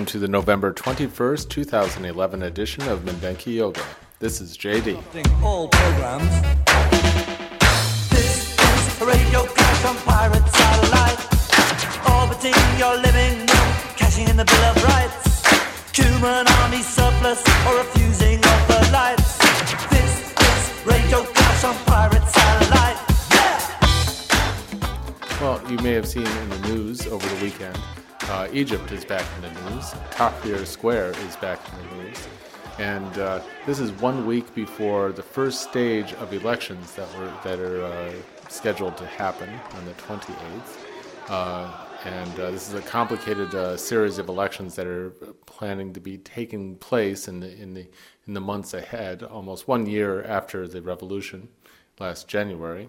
Welcome to the November 21st, 2011 edition of Mindenki Joga. This is JD. all programs. This is radio crash on pirate satellite. Orbiting your living room, cashing in the Bill of Rights. Human army surplus or refusing of the lights. This is radio crash on pirate satellite. Yeah! Well, you may have seen in the news over the weekend, uh, Egypt is back in the news. Tahrir Square is back in the news. And uh, this is one week before the first stage of elections that were that are uh, scheduled to happen on the 28th. Uh, and uh, this is a complicated uh, series of elections that are planning to be taking place in the in the in the months ahead, almost one year after the revolution last January.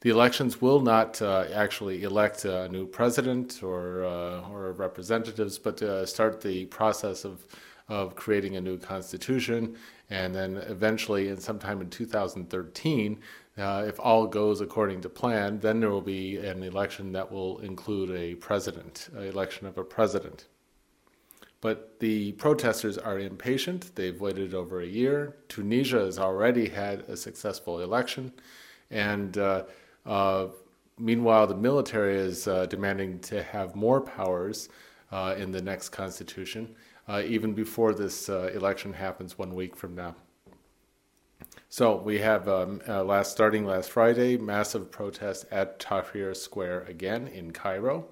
The elections will not uh, actually elect a new president or uh, or representatives, but uh, start the process of of creating a new constitution, and then eventually, in sometime in 2013, uh, if all goes according to plan, then there will be an election that will include a president, an election of a president. But the protesters are impatient. They've waited over a year. Tunisia has already had a successful election. And uh, meanwhile, the military is uh, demanding to have more powers uh, in the next constitution, uh, even before this uh, election happens one week from now. So we have um, last starting last Friday, massive protest at Tahrir Square again in Cairo,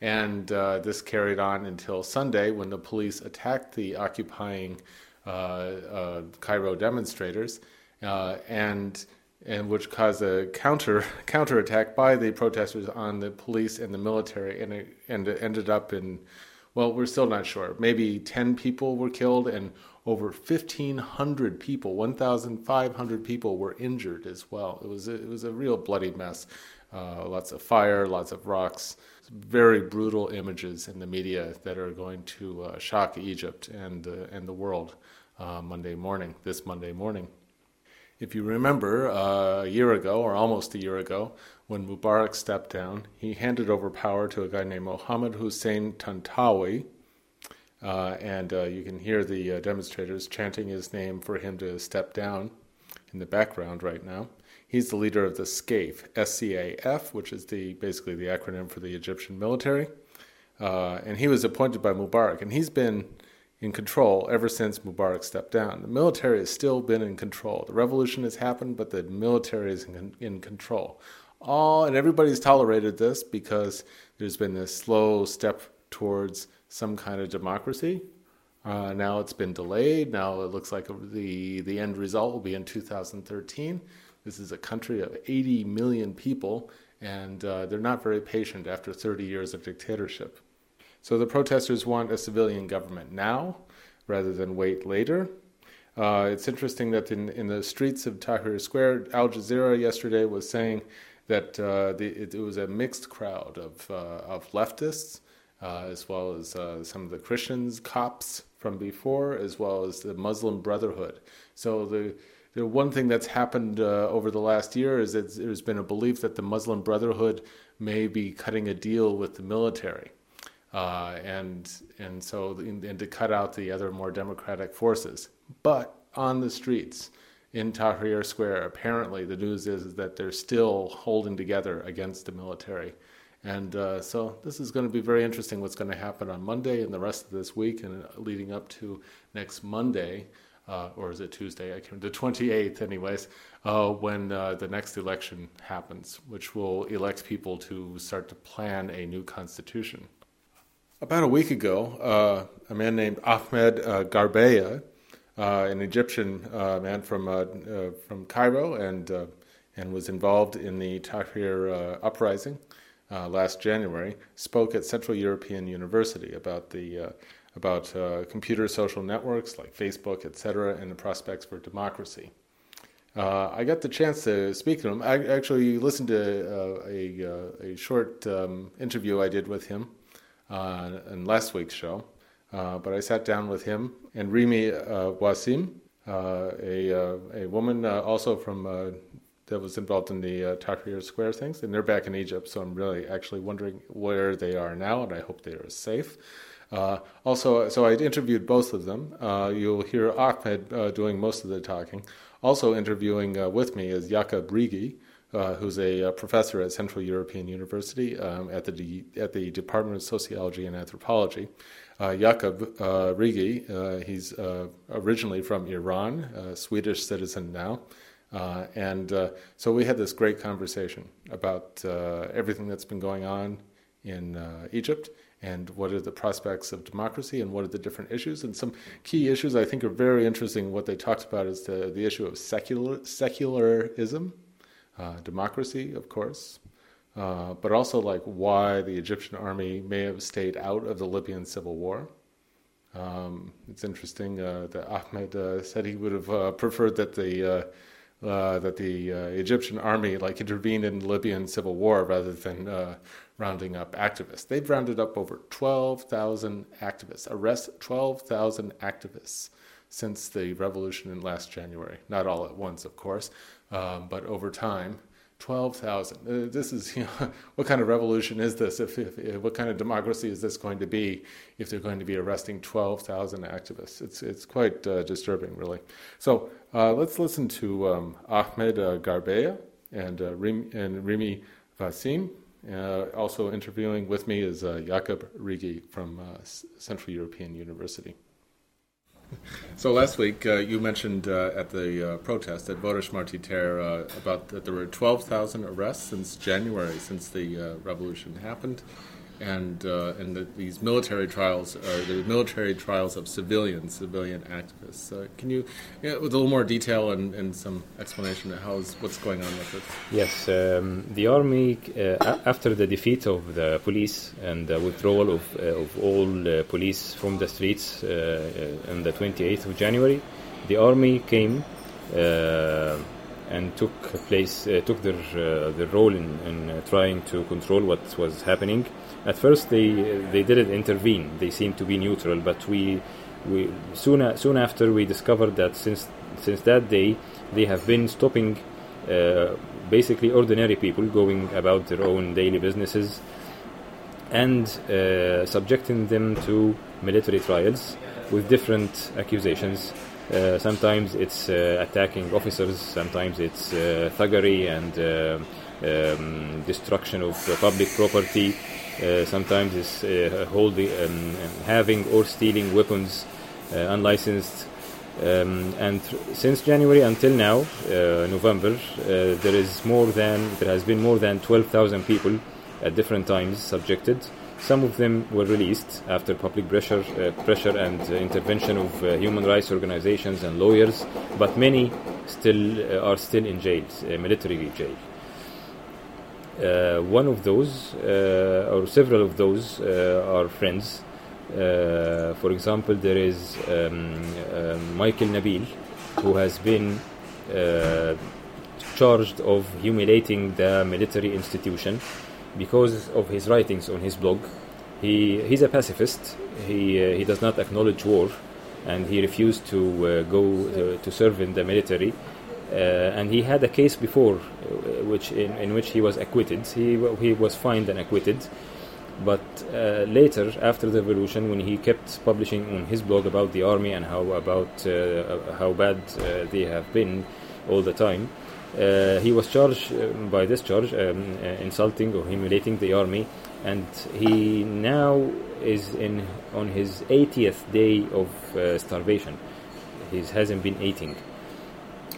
and this carried on until Sunday when the police attacked the occupying Cairo demonstrators, and and which caused a counter counterattack by the protesters on the police and the military, and it, and it ended up in well, we're still not sure. Maybe 10 people were killed and over 1,500 people, 1,500 people were injured as well. It was a, it was a real bloody mess. Uh, lots of fire, lots of rocks, very brutal images in the media that are going to uh, shock Egypt and, uh, and the world uh, Monday morning, this Monday morning. If you remember, uh, a year ago, or almost a year ago, when Mubarak stepped down, he handed over power to a guy named Mohammed Hussein Tantawi. Uh, and uh, you can hear the uh, demonstrators chanting his name for him to step down in the background right now. He's the leader of the SCAF, S-C-A-F, which is the basically the acronym for the Egyptian military. Uh, and he was appointed by Mubarak, and he's been in control ever since Mubarak stepped down. The military has still been in control. The revolution has happened, but the military is in, in control. All and everybody's tolerated this because there's been this slow step towards some kind of democracy. Uh, now it's been delayed. Now it looks like the the end result will be in 2013. This is a country of 80 million people, and uh, they're not very patient after 30 years of dictatorship. So the protesters want a civilian government now rather than wait later. Uh, it's interesting that in, in the streets of Tahrir Square, Al Jazeera yesterday was saying that uh, the, it, it, was a mixed crowd of, uh, of leftists, uh, as well as uh, some of the Christians, Copts from before, as well as the Muslim Brotherhood. So the the one thing that's happened uh, over the last year is that there's been a belief that the Muslim Brotherhood may be cutting a deal with the military. Uh, and and so and to cut out the other more democratic forces. But on the streets in Tahrir Square, apparently the news is, that they're still holding together against the military. And uh, so this is going to be very interesting. What's going to happen on Monday and the rest of this week, and leading up to next Monday. uh, or is it Tuesday? I can't. The 28th, anyways, uh, when uh, the next election happens, which will elect people to start to plan a new constitution. About a week ago, uh, a man named Ahmed uh, Gharbeia, uh, an Egyptian man from from Cairo, and and was involved in the Tahrir uprising last January, spoke at Central European University about the about uh, computer social networks like Facebook, etc., and the prospects for democracy. Uh, I got the chance to speak to him. I actually listened to uh, a, a short um, interview I did with him uh, in last week's show. Uh, but I sat down with him and Rimi Wasim, a, a woman also from that was involved in the uh, Tahrir Square things, and they're back in Egypt. So I'm really actually wondering where they are now, and I hope they are safe. Uh, also, so I interviewed both of them. Uh, you'll hear Ahmed uh, doing most of the talking. Also interviewing uh, with me is Jakob Rigi, uh, who's a, uh, professor at Central European University um, at the D- at the Department of Sociology and Anthropology. Uh, Jakob uh, Rigi, uh, he's originally from Iran, a Swedish citizen now. and so we had this great conversation about everything that's been going on in Egypt and what are the prospects of democracy and what are the different issues. And some key issues I think are very interesting. What they talked about is the, the issue of secular, secularism, uh, democracy, of course, uh, but also like why the Egyptian army may have stayed out of the Libyan civil war. Um, it's interesting uh, that Ahmed uh, said he would have uh, preferred that the that the Egyptian army like intervened in the Libyan civil war rather than rounding up activists. They've rounded up over 12,000 activists, arrest 12,000 activists since the revolution in last January. Not all at once, of course, um, but over time. 12,000. Uh, this is, you know, what kind of revolution is this? If, if, if, what kind of democracy is this going to be if they're going to be arresting 12,000 activists? It's, it's quite uh, disturbing, really. So uh, let's listen to um, Ahmed uh, and, uh, Rim, and Rimi Vasim. Uh, also interviewing with me is Jakob Rigi from Central European University. So last week uh, you mentioned uh, at the uh, protest at Vörösmarty tér uh, about that there were 12,000 arrests since January, since the uh, revolution happened and uh, and the, these military trials are the military trials of civilians, civilian activists. Uh, can you, yeah, with a little more detail and, and some explanation of how's what's going on with it? Yes, um, the army uh, after the defeat of the police and the withdrawal of, uh, of all police from the streets uh, uh, on the 28th of January, the army came and took place, took their their role in, in trying to control what was happening. At first, they they didn't intervene; they seemed to be neutral. But we we soon soon after we discovered that since since that day they have been stopping uh, basically ordinary people going about their own daily businesses and uh, subjecting them to military trials with different accusations uh, sometimes it's uh, attacking officers, sometimes it's uh, thuggery and uh, um, destruction of public property, sometimes it's uh, holding, um, having or stealing weapons unlicensed. Um, and since January until now, November, there is more than there has been more than 12,000 people at different times subjected some of them were released after public pressure, uh, pressure and uh, intervention of uh, human rights organizations and lawyers, but many still uh, are still in jail, uh, military jail. Uh, one of those, or several of those, are friends. for example, there is um, Michael Nabil, who has been charged of humiliating the military institution because of his writings on his blog. He, he's a pacifist. He, uh, he does not acknowledge war and he refused to uh, go to, serve in the military. Uh, and he had a case before, uh, which in, in which he was acquitted. He, he was fined and acquitted. But uh, later, after the revolution, when he kept publishing on his blog about the army and how about how bad they have been all the time, uh, he was charged uh, by this charge, um, uh, insulting or humiliating the army, and he now is in on his 80th day of uh, starvation. he hasn't been eating.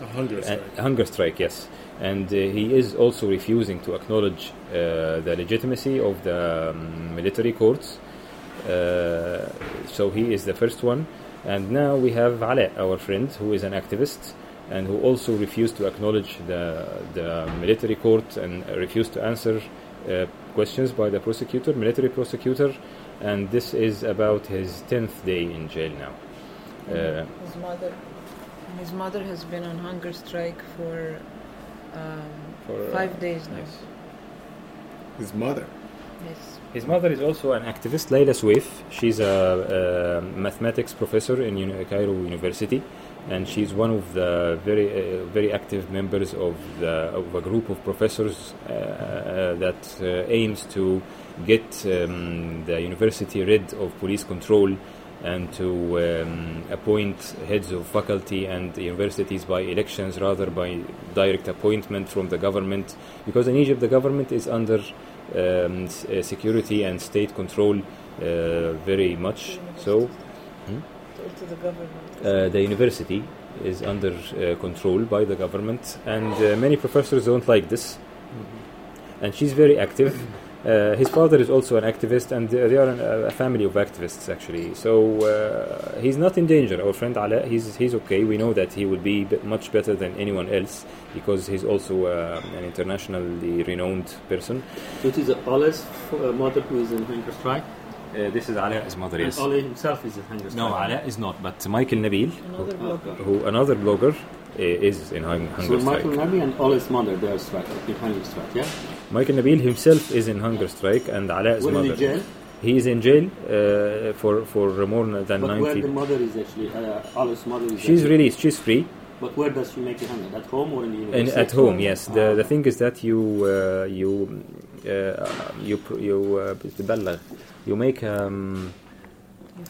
A hunger A hunger strike, yes. And uh, he is also refusing to acknowledge uh, the legitimacy of the um, military courts. Uh, so he is the first one. And now we have Ale, our friend, who is an activist and who also refused to acknowledge the, the military court and refused to answer uh, questions by the prosecutor, military prosecutor. And this is about his 10th day in jail now. Uh, His mother, his mother has been on hunger strike for, um, for, uh, five days now. yes. His mother. Yes. His mother is also an activist, Layla Soueif. She's a, a mathematics professor in Uni- Cairo University, and she's one of the very, uh, very active members of, the, of a group of professors uh, uh, that uh, aims to get um, the university rid of police control and to um, appoint heads of faculty and universities by elections rather by direct appointment from the government because in Egypt the government is under um, uh, security and state control uh, very much so. To the government. uh, the university is under uh, control by the government and uh, many professors don't like this. And she's very active uh, his father is also an activist and they are an, a family of activists actually. So uh, he's not in danger. Our friend Ala he's, he's okay. We know that he will be much better than anyone else because he's also uh, an internationally renowned person. So it is Ole's uh, mother who is in hunger strike, uh, this is Ala's mother and Ole himself is in hunger strike. no Ala is not but Michael Nabil Another blogger. who another blogger. uh, is in hunger so strike. Michael Nabil and all his mother, they are strike, behind the strike, yeah? Michael Nabil himself is in hunger strike and Ala's Where mother. In jail? He is in jail uh, for, for more than but 90. Where the mother is actually, uh, Ali's mother is. She's actually. released, she's free. But where does she make the hunger? At home or in the university? In, at home, yes. Ah. The, the thing is that you uh, you uh, you you uh, you make um,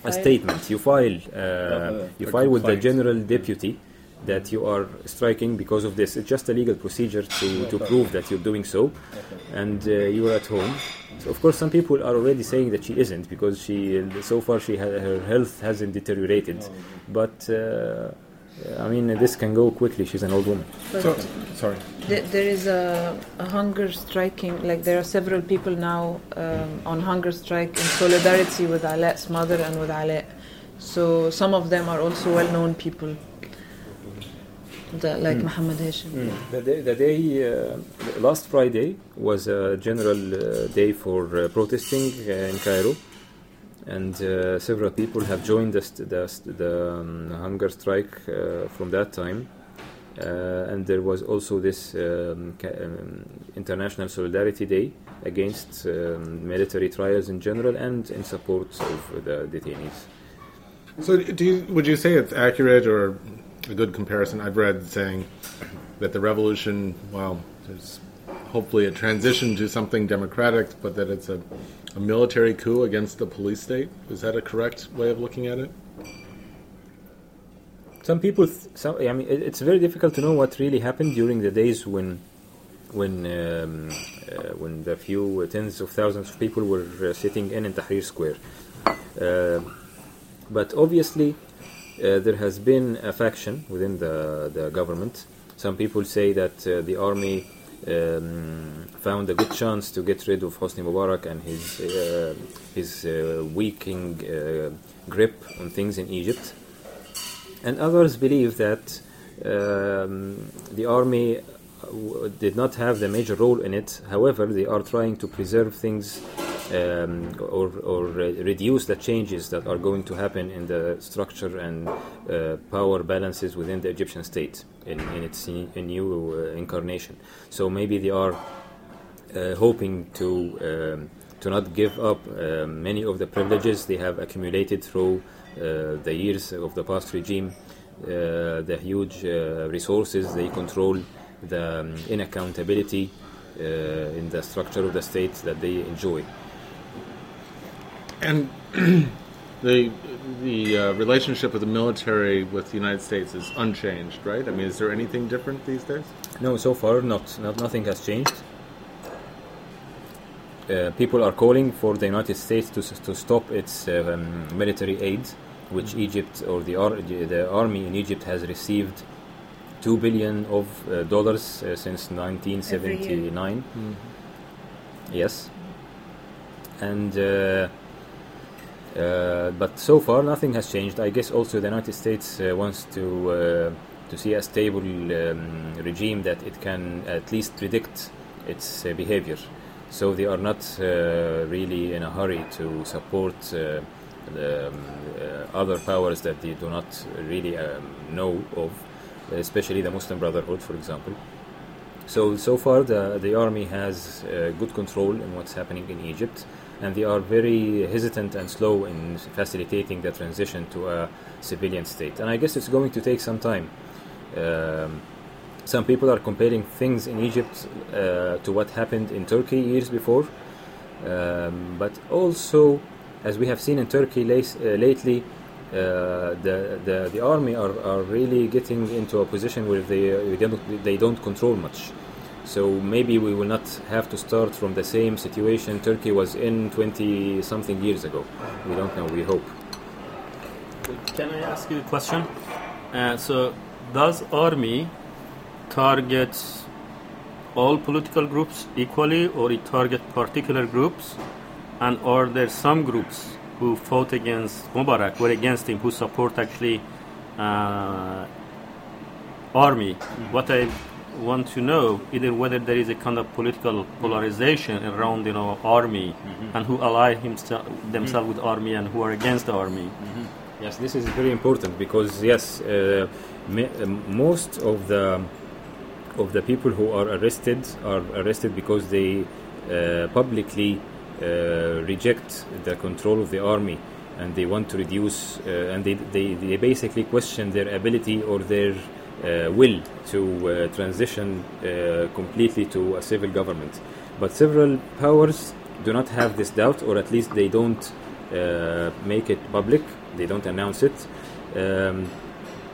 a statement. You file uh, uh, uh, you file with the general deputy that you are striking because of this. It's just a legal procedure to, to prove that you're doing so, and uh, you are at home. So of course, some people are already saying that she isn't because she so far she ha- her health hasn't deteriorated, but. Uh, I mean, this can go quickly. She's an old woman. So, sorry. th- there is a, a hunger striking, like there are several people now um, on hunger strike in solidarity with Ala's mother and with Ala. So some of them are also well known people, the, like Muhammad Hashim. The day, the day uh, last Friday was a general uh, day for uh, protesting uh, in Cairo, and uh, several people have joined the, st- the, st- the um, hunger strike uh, from that time. Uh, and there was also this um, ca- um, International Solidarity Day against um, military trials in general and in support of the detainees. So, do you, would you say it's accurate or a good comparison? I've read saying that the revolution, well, there's hopefully a transition to something democratic, but that it's a, a military coup against the police state. Is that a correct way of looking at it? Some people, th- some, I mean, it- it's very difficult to know what really happened during the days when, when, um, uh, when the few tens of thousands of people were uh, sitting in in Tahrir Square. Uh, but obviously, uh, there has been a faction within the the government. Some people say that uh, the army um, found a good chance to get rid of Hosni Mubarak and his uh, his uh, weakening uh, grip on things in Egypt and others believe that um, the army did not have the major role in it. However, they are trying to preserve things um, or, or reduce the changes that are going to happen in the structure and uh, power balances within the Egyptian state in, in its new uh, incarnation. So maybe they are uh, hoping to um, to not give up uh, many of the privileges they have accumulated through uh, the years of the past regime, uh, the huge resources they control, the um, inaccountability in the structure of the state that they enjoy. And the the uh, relationship of the military with the United States is unchanged, right? I mean, is there anything different these days? No, so far not. not nothing has changed. Uh, people are calling for the United States to, to stop its um, military aid which Egypt or the, ar- the army in Egypt has received two billion of uh, dollars uh, since 1979. Yes, and uh, but so far nothing has changed. I guess also the United States uh, wants to uh, to see a stable um, regime that it can at least predict its uh, behavior. So they are not uh, really in a hurry to support the um, other powers that they do not really um, know of, especially the Muslim Brotherhood, for example. So so far, the the army has uh, good control in what's happening in Egypt, and they are very hesitant and slow in facilitating the transition to a civilian state. And I guess it's going to take some time. Um, some people are comparing things in Egypt uh, to what happened in Turkey years before, um, but also, as we have seen in Turkey uh, lately, uh, the, the the army are, are really getting into a position where they they don't, they don't control much. So maybe we will not have to start from the same situation Turkey was in 20 something years ago. We don't know. We hope. Can I ask you a question? Uh, so, does army target all political groups equally, or it target particular groups? And are there some groups who fought against Mubarak were against him who support actually uh, army? What I want to know either whether there is a kind of political polarization around you know army and who ally himself themselves with army and who are against the army. Yes, this is very important because yes, uh, uh, most of the of the people who are arrested are arrested because they uh, publicly uh, reject the control of the army and they want to reduce uh, and they, they, they basically question their ability or their will to uh, transition uh, completely to a civil government. But several powers do not have this doubt, or at least they don't uh, make it public, they don't announce it. Um,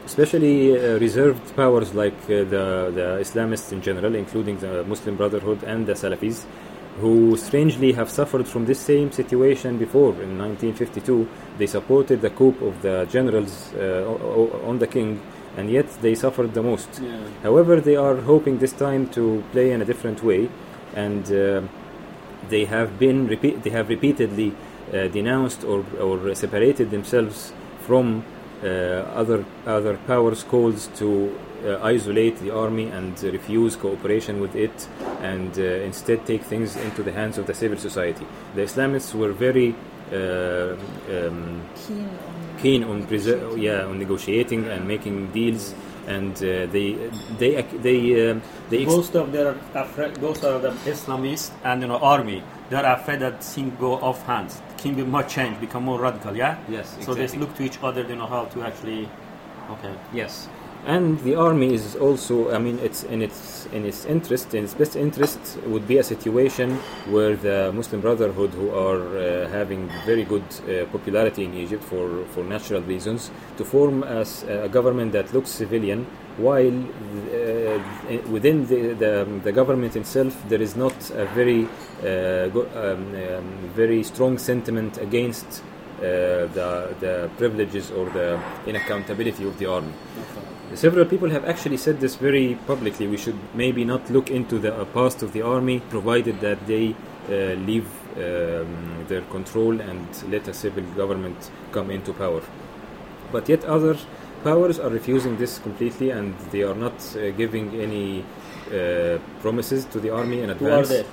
especially uh, reserved powers like uh, the, the Islamists in general, including the Muslim Brotherhood and the Salafis, who strangely have suffered from this same situation before. In 1952, they supported the coup of the generals uh, on the king, and yet they suffered the most. However, they are hoping this time to play in a different way, and uh, they have been repeat- they have repeatedly uh, denounced or, or separated themselves from uh, other other powers' calls to uh, isolate the army and refuse cooperation with it, and uh, instead take things into the hands of the civil society. The Islamists were very uh, um, Keen on keen on preser- yeah on negotiating and making deals, and uh, they they they um they Most of their afraid. Those are the Islamists and you know army. They are afraid that things go off hands. Can be much change, become more radical. Yeah. Yes, Exactly. So they look to each other. You know how to actually. Okay. Yes, and the army is also. I mean, it's in its in its interest, in its best interest, would be a situation where the Muslim Brotherhood, who are uh, having very good uh, popularity in Egypt for for natural reasons, to form as a government that looks civilian, while uh, within the, the the government itself there is not a very uh, um, um, very strong sentiment against uh, the, the privileges or the inaccountability of the army. Several people have actually said this very publicly. We should maybe not look into the uh, past of the army, provided that they uh, leave um, their control and let a civil government come into power. But yet other powers are refusing this completely, and they are not uh, giving any uh, promises to the army in advance. Who are they?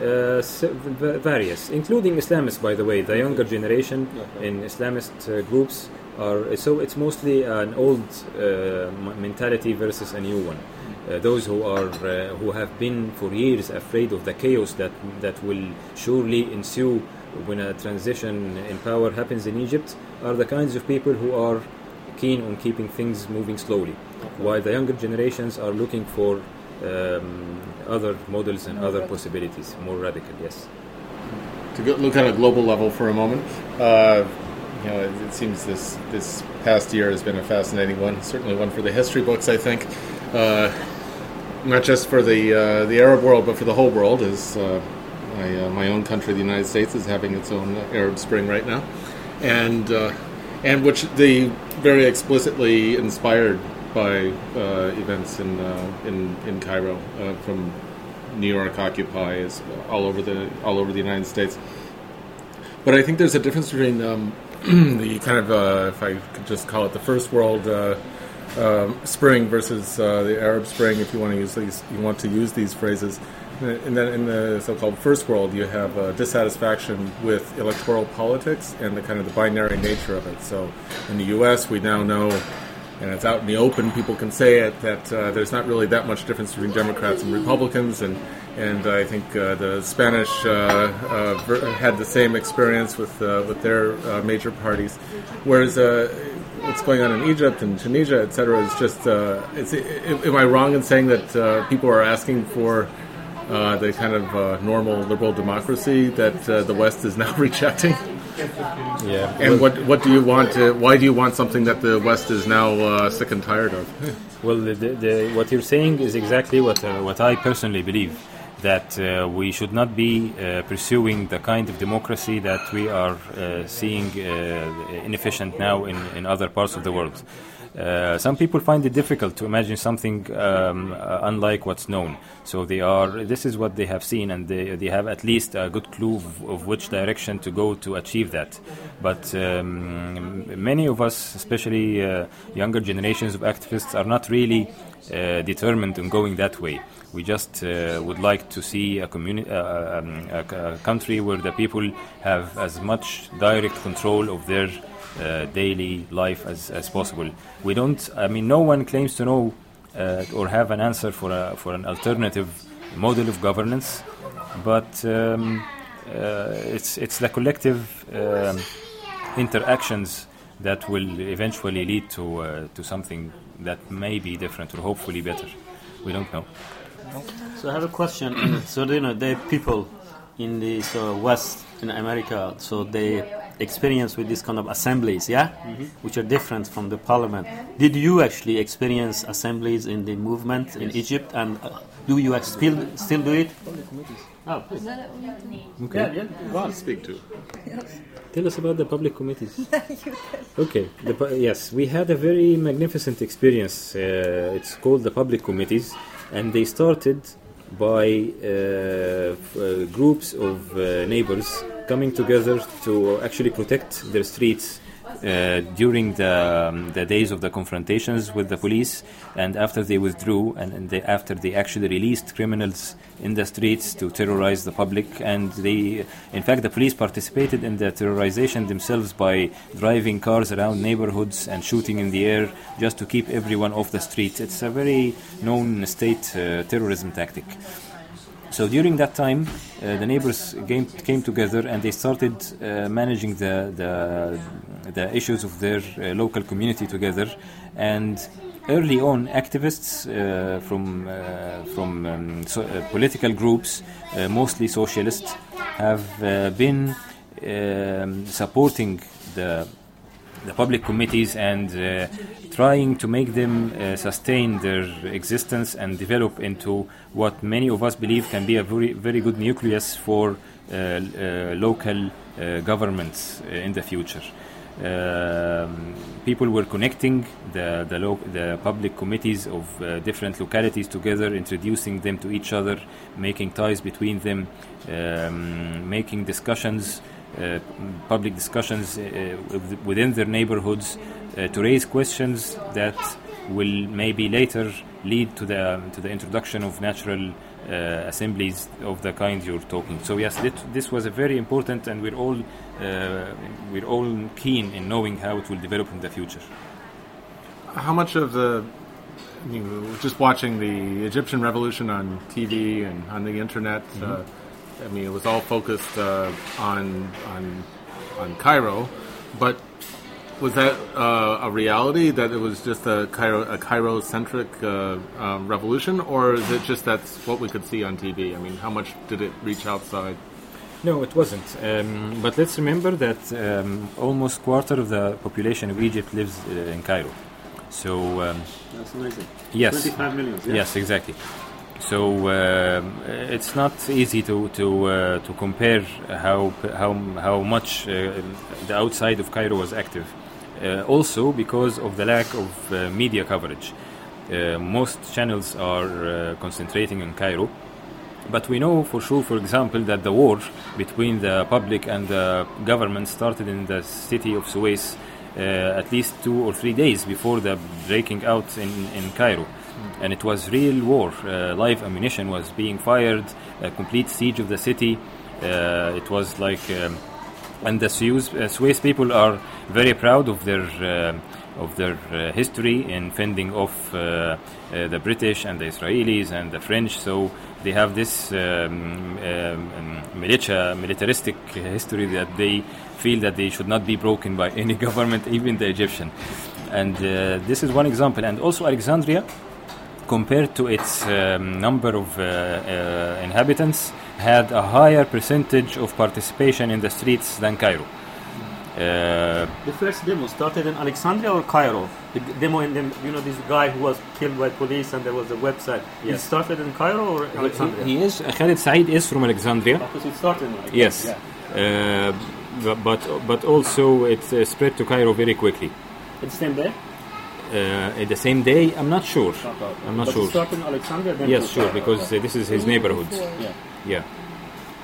Uh, various, including Islamists, by the way. The younger generation in Islamist uh, groups are so it's mostly an old uh, mentality versus a new one. Uh, those who are uh, who have been for years afraid of the chaos that that will surely ensue when a transition in power happens in Egypt are the kinds of people who are keen on keeping things moving slowly, while the younger generations are looking for um, other models and More other radical. possibilities, more radical. Yes. To go, look at a global level for a moment, uh, you know, it, it seems this this past year has been a fascinating one. Certainly one for the history books, I think. Uh, not just for the uh, the Arab world, but for the whole world. As uh, my uh, my own country, the United States, is having its own Arab Spring right now, and uh, and which they very explicitly inspired by uh, events in in in Cairo from New York Occupy is all over the all over the United States. But I think there's a difference between um, the kind of uh, if I could just call it the first world uh, um spring versus uh, the Arab Spring, if you want to use these you want to use these phrases. In the, in the so-called first world, you have uh, dissatisfaction with electoral politics and the kind of the binary nature of it. So, in the U.S., we now know and it's out in the open. People can say it that uh, there's not really that much difference between Democrats and Republicans, and and I think uh, the Spanish uh, uh, had the same experience with uh, with their uh, major parties, whereas. What's going on in Egypt and Tunisia, et cetera, is just. Uh, it's, i- am I wrong in saying that people are asking for uh, the kind of uh, normal liberal democracy that uh, the West is now rejecting? Yeah. And what what do you want? To, why do you want something that the West is now uh, sick and tired of? Well, the, the, the, what you're saying is exactly what uh, what I personally believe that uh, we should not be uh, pursuing the kind of democracy that we are uh, seeing uh, inefficient now in, in other parts of the world. Uh, some people find it difficult to imagine something um, uh, unlike what's known. So they are. This is what they have seen, and they, they have at least a good clue of, of which direction to go to achieve that. But um, many of us, especially uh, younger generations of activists, are not really uh, determined in going that way. We just uh, would like to see a, communi- uh, um, a country where the people have as much direct control of their uh, daily life as, as possible. We don't. I mean, no one claims to know uh, or have an answer for a, for an alternative model of governance, but um, uh, it's it's the collective um, interactions that will eventually lead to uh, to something that may be different or hopefully better. We don't know. So I have a question. so you know, there are people in the so West in America, so they experience with this kind of assemblies, yeah, which are different from the parliament. Did you actually experience assemblies in the movement in Egypt, and uh, do you ex- still still do it? Oh, please. Yeah, yeah, go. Speak to. Tell us about the public committees. okay, the, yes, we had a very magnificent experience. Uh, it's called the public committees, and they started by uh, uh, groups of uh, neighbors coming together to actually protect their streets. Uh, during the, um, the days of the confrontations with the police, and after they withdrew, and, and they, after they actually released criminals in the streets to terrorize the public, and they, in fact, the police participated in the terrorization themselves by driving cars around neighborhoods and shooting in the air just to keep everyone off the street. It's a very known state uh, terrorism tactic. So during that time, uh, the neighbors came, came together and they started uh, managing the, the, the issues of their uh, local community together. And early on, activists uh, from, uh, from um, so, uh, political groups, mostly socialists, have been um, supporting the the public committees and uh, trying to make them uh, sustain their existence and develop into what many of us believe can be a very, very good nucleus for uh, uh, local uh, governments uh, in the future. Um, people were connecting the the, the public committees of uh, different localities together, introducing them to each other, making ties between them, um, making discussions public discussions within their neighborhoods uh, to raise questions that will maybe later lead to the to the introduction of natural uh, assemblies of the kind you're talking. So yes, this, this was a very important, and we're all uh, we're all keen in knowing how it will develop in the future. How much of the you know, just watching the Egyptian revolution on TV and on the internet? Uh, I mean, it was all focused uh, on on on Cairo, but was that uh, a reality that it was just a Cairo a Cairo centric uh, um, revolution, or is it just that's what we could see on TV? I mean, how much did it reach outside? No, it wasn't. Um, but let's remember that um, almost quarter of the population of Egypt lives uh, in Cairo. So um, That's amazing. yes, 25 million. Yeah? Yes, exactly. So um, it's not easy to to uh, to compare how how how much uh, the outside of Cairo was active. Uh, also because of the lack of uh, media coverage. Uh, most channels are uh, concentrating in Cairo, but we know for sure, for example, that the war between the public and the government started in the city of Suez uh, at least two or three days before the breaking out in, in Cairo. And it was real war. Uh, live ammunition was being fired, a complete siege of the city. Uh, it was like, um, and the Swiss, uh, Suez people are very proud of their uh, of their uh, history in fending off uh, uh, the British and the Israelis and the French. So they have this um, um, militia, militaristic history that they feel that they should not be broken by any government, even the Egyptian. And uh, this is one example. And also Alexandria, compared to its um, number of inhabitants, had a higher percentage of participation in the streets than Cairo. Uh, The first demo started in Alexandria or Cairo? The demo in the, you know, this guy who was killed by police and there was a website. Yes. It started in Cairo or Alexandria? he is Khalid Said is from Alexandria. Because it started in Alexandria. Yes, uh, but but also it uh, spread to Cairo very quickly. It's the same day? Uh, at the same day, I'm not sure. I'm not but sure. It started in Alexandria then Yes, sure, Cairo. because uh, this is his neighborhood. Yeah. Yeah.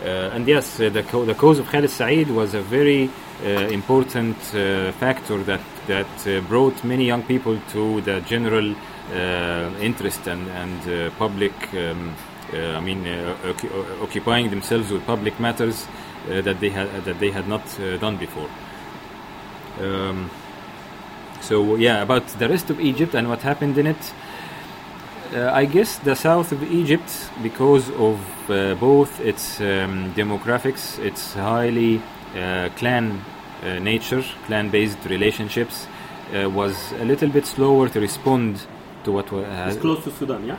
Uh, and yes, uh, the, co- the cause of Khalid Said was a very uh, important uh, factor that, that uh, brought many young people to the general uh, interest and, and public, um, I mean, occu- occupying themselves with public matters that, they had, that they had not done before. Um, so, yeah, about the rest of Egypt and what happened in it. Uh, I guess the south of Egypt, because of uh, both its um, demographics, its highly uh, clan uh, nature, clan based relationships, uh, was a little bit slower to respond to what was. It's close to Sudan, yeah?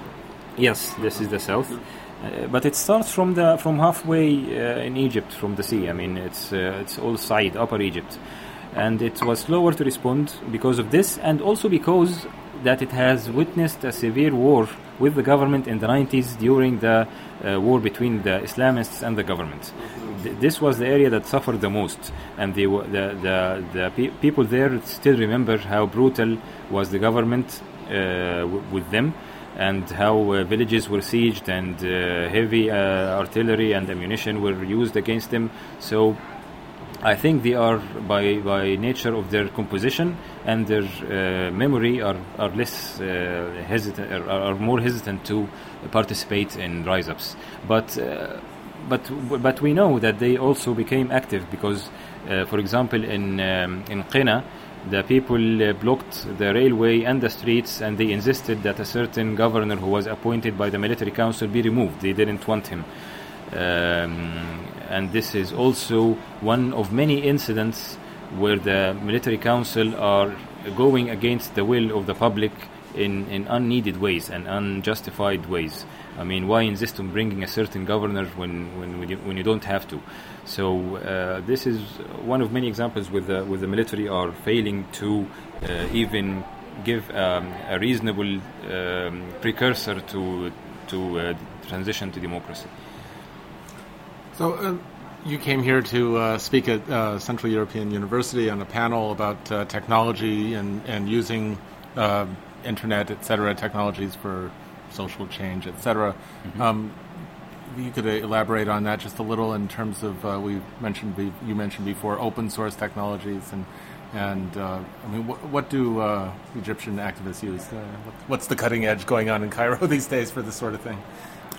Yes, this is the south. Uh, but it starts from the from halfway uh, in Egypt from the sea. I mean, it's uh, it's all side upper Egypt, and it was slower to respond because of this, and also because that it has witnessed a severe war with the government in the 90s during the uh, war between the Islamists and the government. Th- this was the area that suffered the most, and they, wa- the the the pe- people there still remember how brutal was the government uh, w- with them and how uh, villages were sieged and uh, heavy uh, artillery and ammunition were used against them. So I think they are, by, by nature of their composition and their uh, memory, are, are less uh, hesitant, are, are more hesitant to participate in rise ups. But uh, but but we know that they also became active because, uh, for example, in um, in Qina, the people uh, blocked the railway and the streets, and they insisted that a certain governor who was appointed by the military council be removed. They didn't want him. Um, and this is also one of many incidents where the military council are going against the will of the public in, in unneeded ways and unjustified ways. I mean, why insist on bringing a certain governor when, when, when, you, when you don't have to? So uh, this is one of many examples where the, where the military are failing to uh, even give um, a reasonable um, precursor to, to uh, transition to democracy. So uh, you came here to uh, speak at uh, Central European University on a panel about uh, technology and, and using uh, internet, et cetera, technologies for social change, et cetera. Um, you could uh, elaborate on that just a little in terms of uh, we mentioned be, you mentioned before open source technologies and and uh, I mean what, what do uh, Egyptian activists use? Uh, what's the cutting edge going on in Cairo these days for this sort of thing?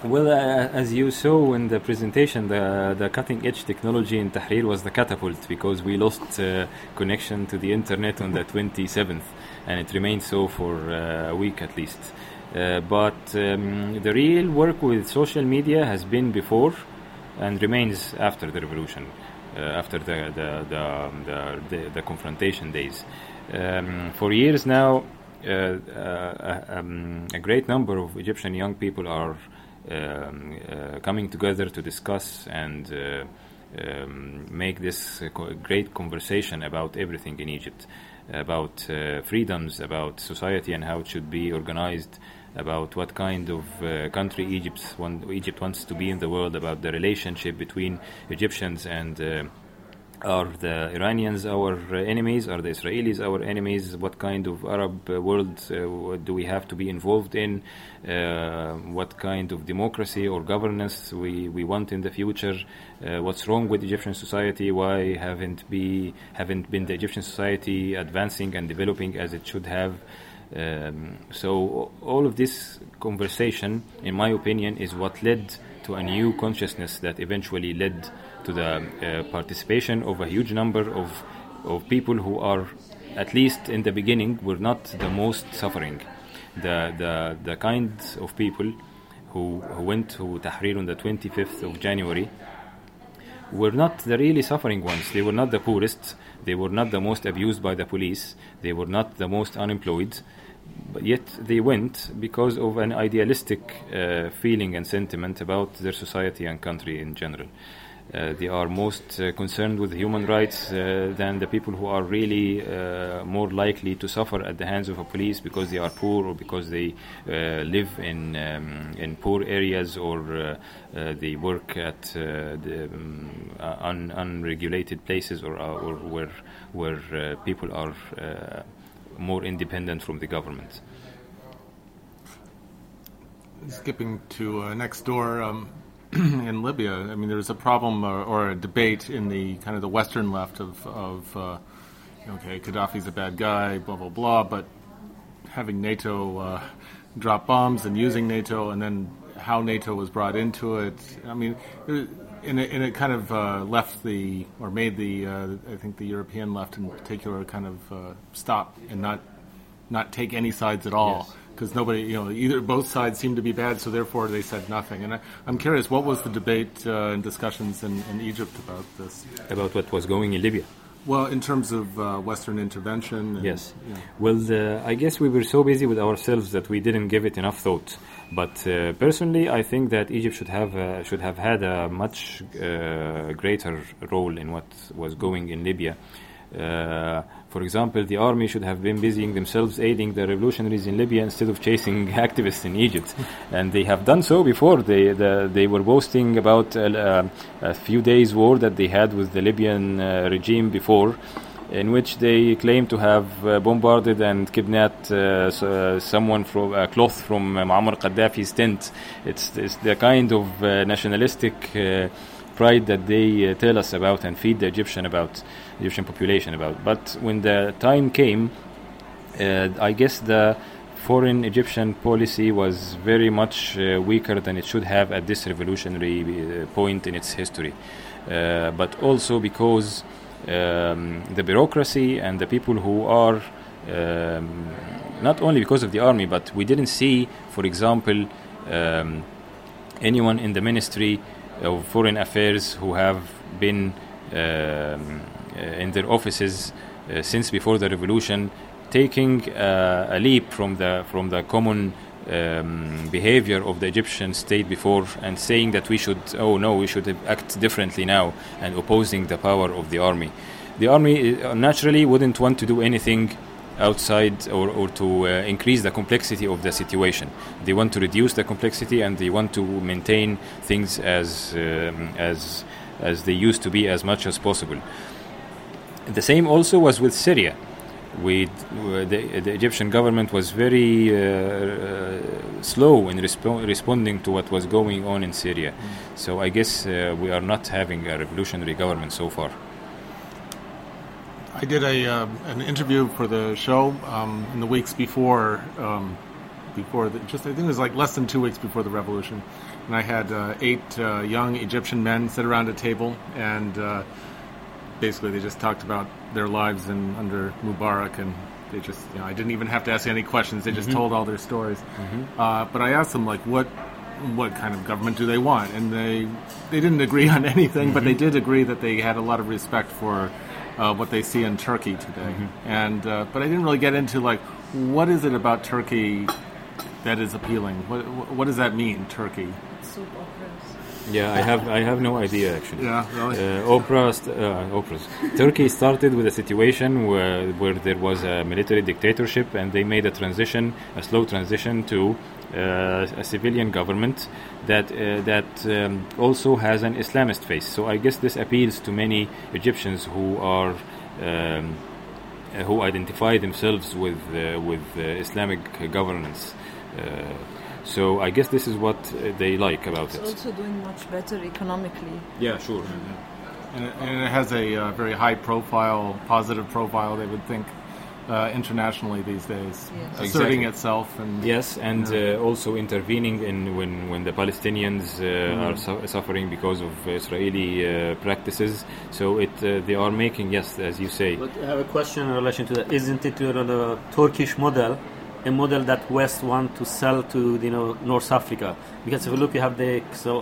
Well, uh, as you saw in the presentation, the, the cutting edge technology in Tahrir was the catapult because we lost uh, connection to the internet on the 27th, and it remained so for uh, a week at least. Uh, but um, the real work with social media has been before and remains after the revolution, uh, after the, the, the, the, the, the confrontation days. Um, for years now, uh, um, a great number of Egyptian young people are um, coming together to discuss and uh, um, make this uh, great conversation about everything in Egypt, about uh, freedoms, about society and how it should be organized, about what kind of uh, country Egypt, want, Egypt wants to be in the world, about the relationship between Egyptians and uh, are the Iranians our enemies? Are the Israelis our enemies? What kind of Arab uh, world uh, do we have to be involved in? Uh, what kind of democracy or governance we, we want in the future? Uh, what's wrong with Egyptian society? Why haven't be haven't been the Egyptian society advancing and developing as it should have? Um, so all of this conversation, in my opinion, is what led to a new consciousness that eventually led to the uh, participation of a huge number of, of people who are, at least in the beginning, were not the most suffering. The, the, the kind of people who, who went to Tahrir on the 25th of January were not the really suffering ones. They were not the poorest. They were not the most abused by the police. They were not the most unemployed. But yet they went because of an idealistic uh, feeling and sentiment about their society and country in general. Uh, they are most uh, concerned with human rights uh, than the people who are really uh, more likely to suffer at the hands of a police because they are poor or because they uh, live in um, in poor areas or they work at the, um, un- unregulated places or or where where people are more independent from the government. Skipping to next door. Um in Libya. I mean, there was a problem or, or, a debate in the kind of the Western left of, of uh, okay, Gaddafi's a bad guy, blah blah blah, but having NATO uh, drop bombs and using NATO, and then how NATO was brought into it. I mean, it, and, it, and it kind of uh, left the or made the uh, I think the European left in particular kind of uh, stop and not not take any sides at all. Yes because nobody, you know, either both sides seemed to be bad, so therefore they said nothing. And I, am curious, what was the debate uh, and discussions in, in, Egypt about this? About what was going in Libya? Well, in terms of uh, Western intervention. And, yes. Well, uh, I guess we were so busy with ourselves that we didn't give it enough thought. But uh, personally, I think that Egypt should have uh, should have had a much uh, greater role in what was going in Libya. Uh, for example, the army should have been busying themselves aiding the revolutionaries in Libya instead of chasing activists in Egypt. and they have done so before. They, the, they were boasting about uh, a few days' war that they had with the Libyan uh, regime before. In which they claim to have uh, bombarded and kidnapped uh, so, someone from a cloth from Muammar Gaddafi's tent. It's, it's the kind of nationalistic pride that they tell us about and feed the Egyptian about. Egyptian population about. But when the time came, uh, I guess the foreign Egyptian policy was very much uh, weaker than it should have at this revolutionary uh, point in its history. Uh, but also because um, the bureaucracy and the people who are um, not only because of the army, but we didn't see, for example, um, anyone in the Ministry of Foreign Affairs who have been um, uh, in their offices uh, since before the revolution, taking uh, a leap from the from the common um, behavior of the Egyptian state before and saying that we should, oh no, we should act differently now and opposing the power of the army. The army naturally wouldn't want to do anything outside or, or to uh, increase the complexity of the situation. They want to reduce the complexity and they want to maintain things as, um, as, as they used to be as much as possible. The same also was with Syria. We, the, the, Egyptian government was very uh, uh, slow in respo- responding to what was going on in Syria. Mm. So I guess uh, we are not having a revolutionary government so far. I did a uh, an interview for the show um, in the weeks before um, before the, just I think it was like less than two weeks before the revolution, and I had uh, eight uh, young Egyptian men sit around a table and basically they just talked about their lives in under Mubarak and they just you know I didn't even have to ask any questions they just mm-hmm. told all their stories mm-hmm. uh, but I asked them like what what kind of government do they want and they they didn't agree on anything mm-hmm. but they did agree that they had a lot of respect for uh, what they see in Turkey today mm-hmm. and uh, but I didn't really get into like what is it about Turkey that is appealing what what does that mean Turkey yeah, I have I have no idea actually. Yeah, really. Uh, Oprah, st- uh, Oprah's Turkey started with a situation where where there was a military dictatorship, and they made a transition, a slow transition to a civilian government that uh, that um, also has an Islamist face. So I guess this appeals to many Egyptians who are. Um, uh, who identify themselves with uh, with uh, Islamic governance. so I guess this is what they like about it's it. also doing much better economically. Yeah, sure. And it, and it has a uh, very high profile, positive profile, they would think, uh, internationally these days, Yes. asserting Exactly. itself. And Yes, and Yeah. uh, also intervening in when, when the Palestinians uh, are su- suffering because of Israeli uh, practices. So it uh, they are making yes, as you say. But I have a question in relation to that. Isn't it uh, the Turkish model, a model that West want to sell to you know North Africa? Because if you look, you have the so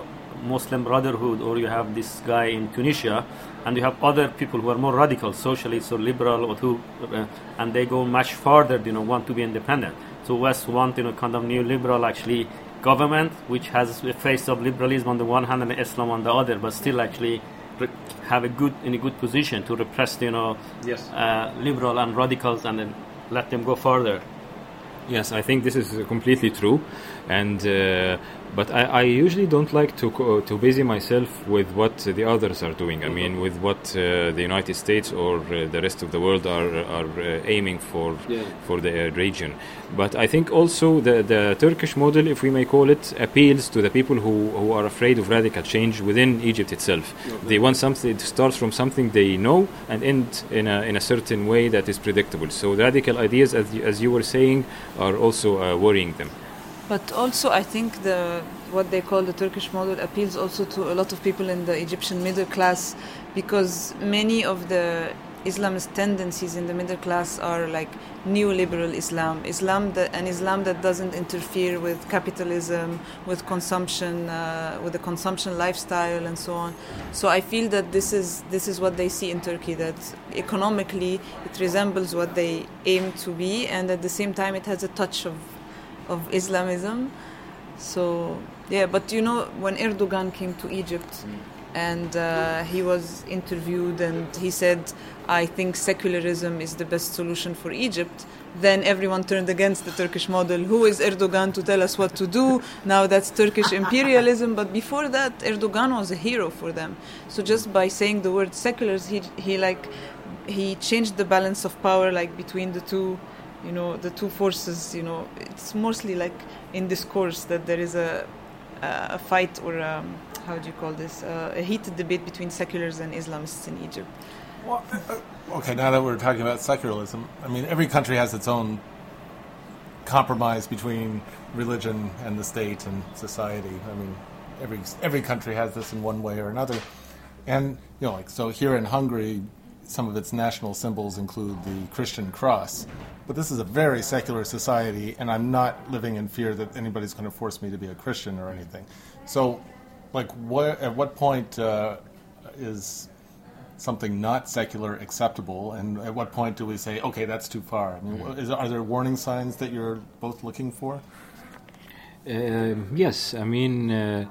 Muslim Brotherhood, or you have this guy in Tunisia, and you have other people who are more radical, socialists or liberal, or who, uh, and they go much farther. You know, want to be independent. So West want you know kind of neoliberal actually government which has a face of liberalism on the one hand and Islam on the other, but still actually re- have a good in a good position to repress you know Yes. uh, liberal and radicals and then let them go further. Yes, I think this is completely true, and uh, but I, I usually don't like to co- to busy myself with what the others are doing. I mean, with what uh, the United States or uh, the rest of the world are are uh, aiming for Yeah. for the uh, region. But I think also the the Turkish model, if we may call it, appeals to the people who, who are afraid of radical change within Egypt itself. They want something to start from something they know and end in a in a certain way that is predictable. So the radical ideas, as you, as you were saying, are also uh, worrying them. But also, I think the what they call the Turkish model appeals also to a lot of people in the Egyptian middle class, because many of the Islamist tendencies in the middle class are like neoliberal Islam, Islam that an Islam that doesn't interfere with capitalism, with consumption, uh, with the consumption lifestyle, and so on. So I feel that this is this is what they see in Turkey. That economically it resembles what they aim to be, and at the same time it has a touch of of Islamism. So yeah, but you know when Erdogan came to Egypt and uh, he was interviewed and he said, "I think secularism is the best solution for Egypt." Then everyone turned against the Turkish model. Who is Erdogan to tell us what to do? Now that's Turkish imperialism. But before that, Erdogan was a hero for them. So just by saying the word seculars, he he like he changed the balance of power like between the two you know the two forces you know it's mostly like in discourse that there is a a fight or um, how do you call this uh, a heated debate between seculars and islamists in egypt Well, uh, okay, now that we're talking about secularism, I mean, every country has its own compromise between religion and the state and society. I mean, every every country has this in one way or another. And you know, like so here in Hungary, some of its national symbols include the Christian cross. But this is a very secular society, and I'm not living in fear that anybody's going to force me to be a Christian or anything. So, like, what at what point uh, is something not secular acceptable, and at what point do we say, okay, that's too far? I mean, is, are there warning signs that you're both looking for? Um yes, I mean, uh,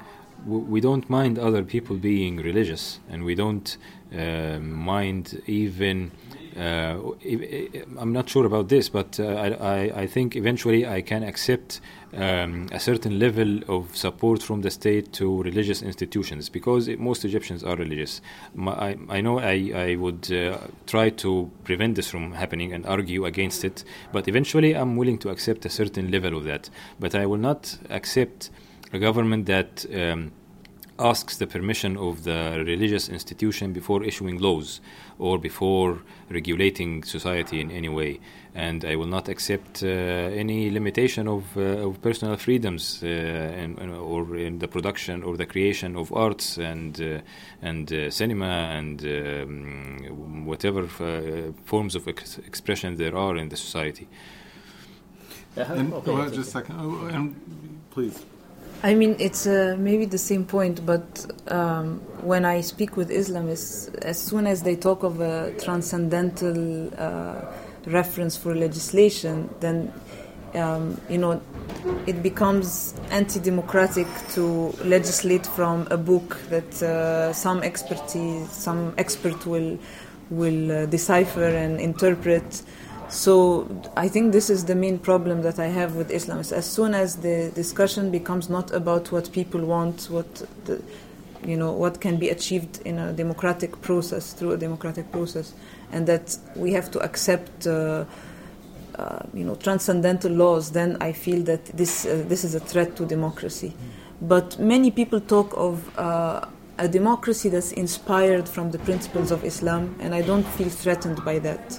w- we don't mind other people being religious, and we don't uh, mind even. Uh, i- I'm not sure about this, but uh, I, I, I think eventually I can accept um, a certain level of support from the state to religious institutions because it, most Egyptians are religious. My, I, I know I, I would uh, try to prevent this from happening and argue against it, but eventually I'm willing to accept a certain level of that. But I will not accept a government that um, asks the permission of the religious institution before issuing laws or before regulating society in any way. And I will not accept uh, any limitation of, uh, of personal freedoms uh, and, and- or in the production or the creation of arts and uh, and uh, cinema and um, whatever uh, forms of ex- expression there are in the society. And, Okay, well, okay. just a second, oh, and please. I mean, it's uh, maybe the same point, but um, when I speak with Islamists, as soon as they talk of a transcendental uh, reference for legislation, then um, you know it becomes anti-democratic to legislate from a book that uh, some expertise, some expert will will uh, decipher and interpret. So I think this is the main problem that I have with Islam. Is as soon as the discussion becomes not about what people want, what the, you know, what can be achieved in a democratic process through a democratic process, and that we have to accept. Uh, uh, you know, transcendental laws, then I feel that this uh, this is a threat to democracy. But many people talk of uh, a democracy that's inspired from the principles of Islam, and I don't feel threatened by that.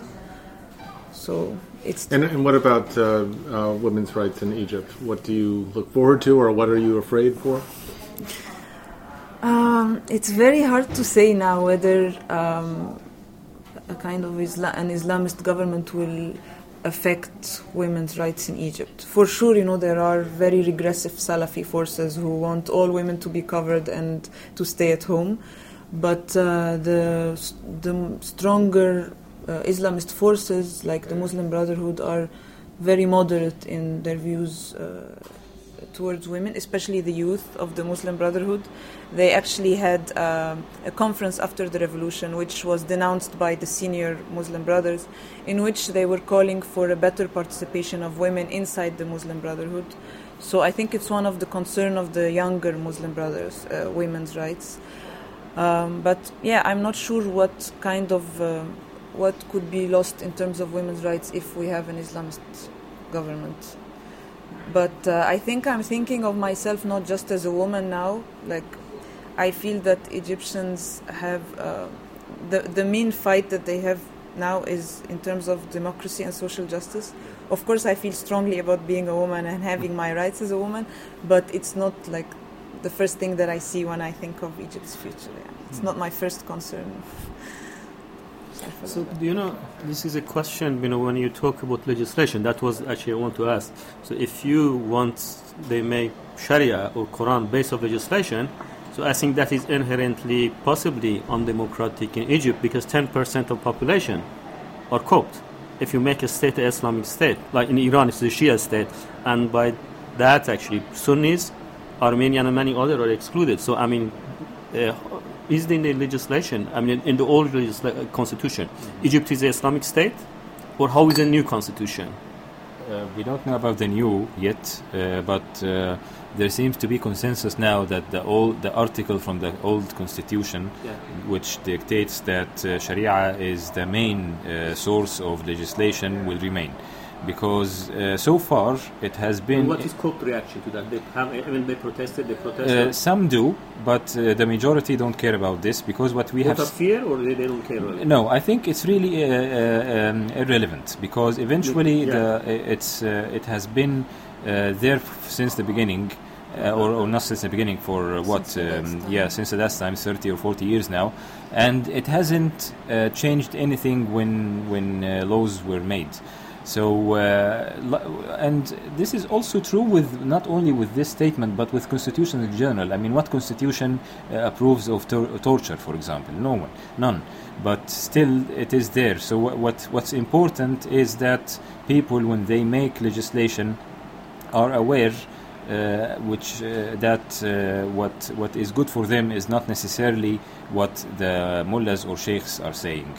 So it's. And, and what about uh, uh, women's rights in Egypt? What do you look forward to, or what are you afraid for? Um, it's very hard to say now whether um, a kind of Isla- an Islamist government will affect women's rights in Egypt. For sure, you know, there are very regressive Salafi forces who want all women to be covered and to stay at home. But uh, the, the stronger Islamist forces, like the Muslim Brotherhood, are very moderate in their views uh, towards women, especially the youth of the Muslim Brotherhood. They actually had um, a conference after the revolution, which was denounced by the senior Muslim brothers, in which they were calling for a better participation of women inside the Muslim Brotherhood. So I think it's one of the concern of the younger Muslim brothers, uh, women's rights. Um, but yeah, I'm not sure what kind of uh, what could be lost in terms of women's rights if we have an Islamist government. But uh, I think I'm thinking of myself not just as a woman now. Like, I feel that Egyptians have uh, the the main fight that they have now is in terms of democracy and social justice. Of course, I feel strongly about being a woman and having my rights as a woman, but it's not like the first thing that I see when I think of Egypt's future. Yeah. It's not my first concern. So do you know this is a question? You know, when you talk about legislation, that was actually I want to ask. So if you want they make Sharia or Quran based of legislation, so I think that is inherently possibly undemocratic in Egypt because 10% of population are Copt. If you make a state an Islamic state, like in Iran, it's the Shia state, and by that actually Sunnis, Armenian, and many other are excluded. So I mean. Uh, is in the legislation, I mean, in the old legisla- constitution, Egypt is an Islamic state, or how is the new constitution? Uh, we don't know about the new yet, uh, but uh, there seems to be consensus now that the old the article from the old constitution, Yeah. which dictates that uh, Sharia is the main uh, source of legislation, will remain, because uh, so far it has been. And what is Copt reaction to that? They have even they protested. They uh, protested. some do, but uh, the majority don't care about this because what we out have of fear, or they, they don't care. Really? No, I think it's really uh, uh, um, irrelevant because eventually Yeah. the, it's uh, it has been uh, there since the beginning, uh, or, or not since the beginning for uh, what? Since Um, time. yeah, since the last time, thirty or forty years now, and it hasn't uh, changed anything when when uh, laws were made. So, uh, and this is also true with not only with this statement, but with constitutions in general. I mean, what constitution uh, approves of tor- torture, for example? No one, none. But still, it is there. So, what, what what's important is that people, when they make legislation, are aware. Uh, which uh, that uh, what what is good for them is not necessarily what the mullahs or sheikhs are saying.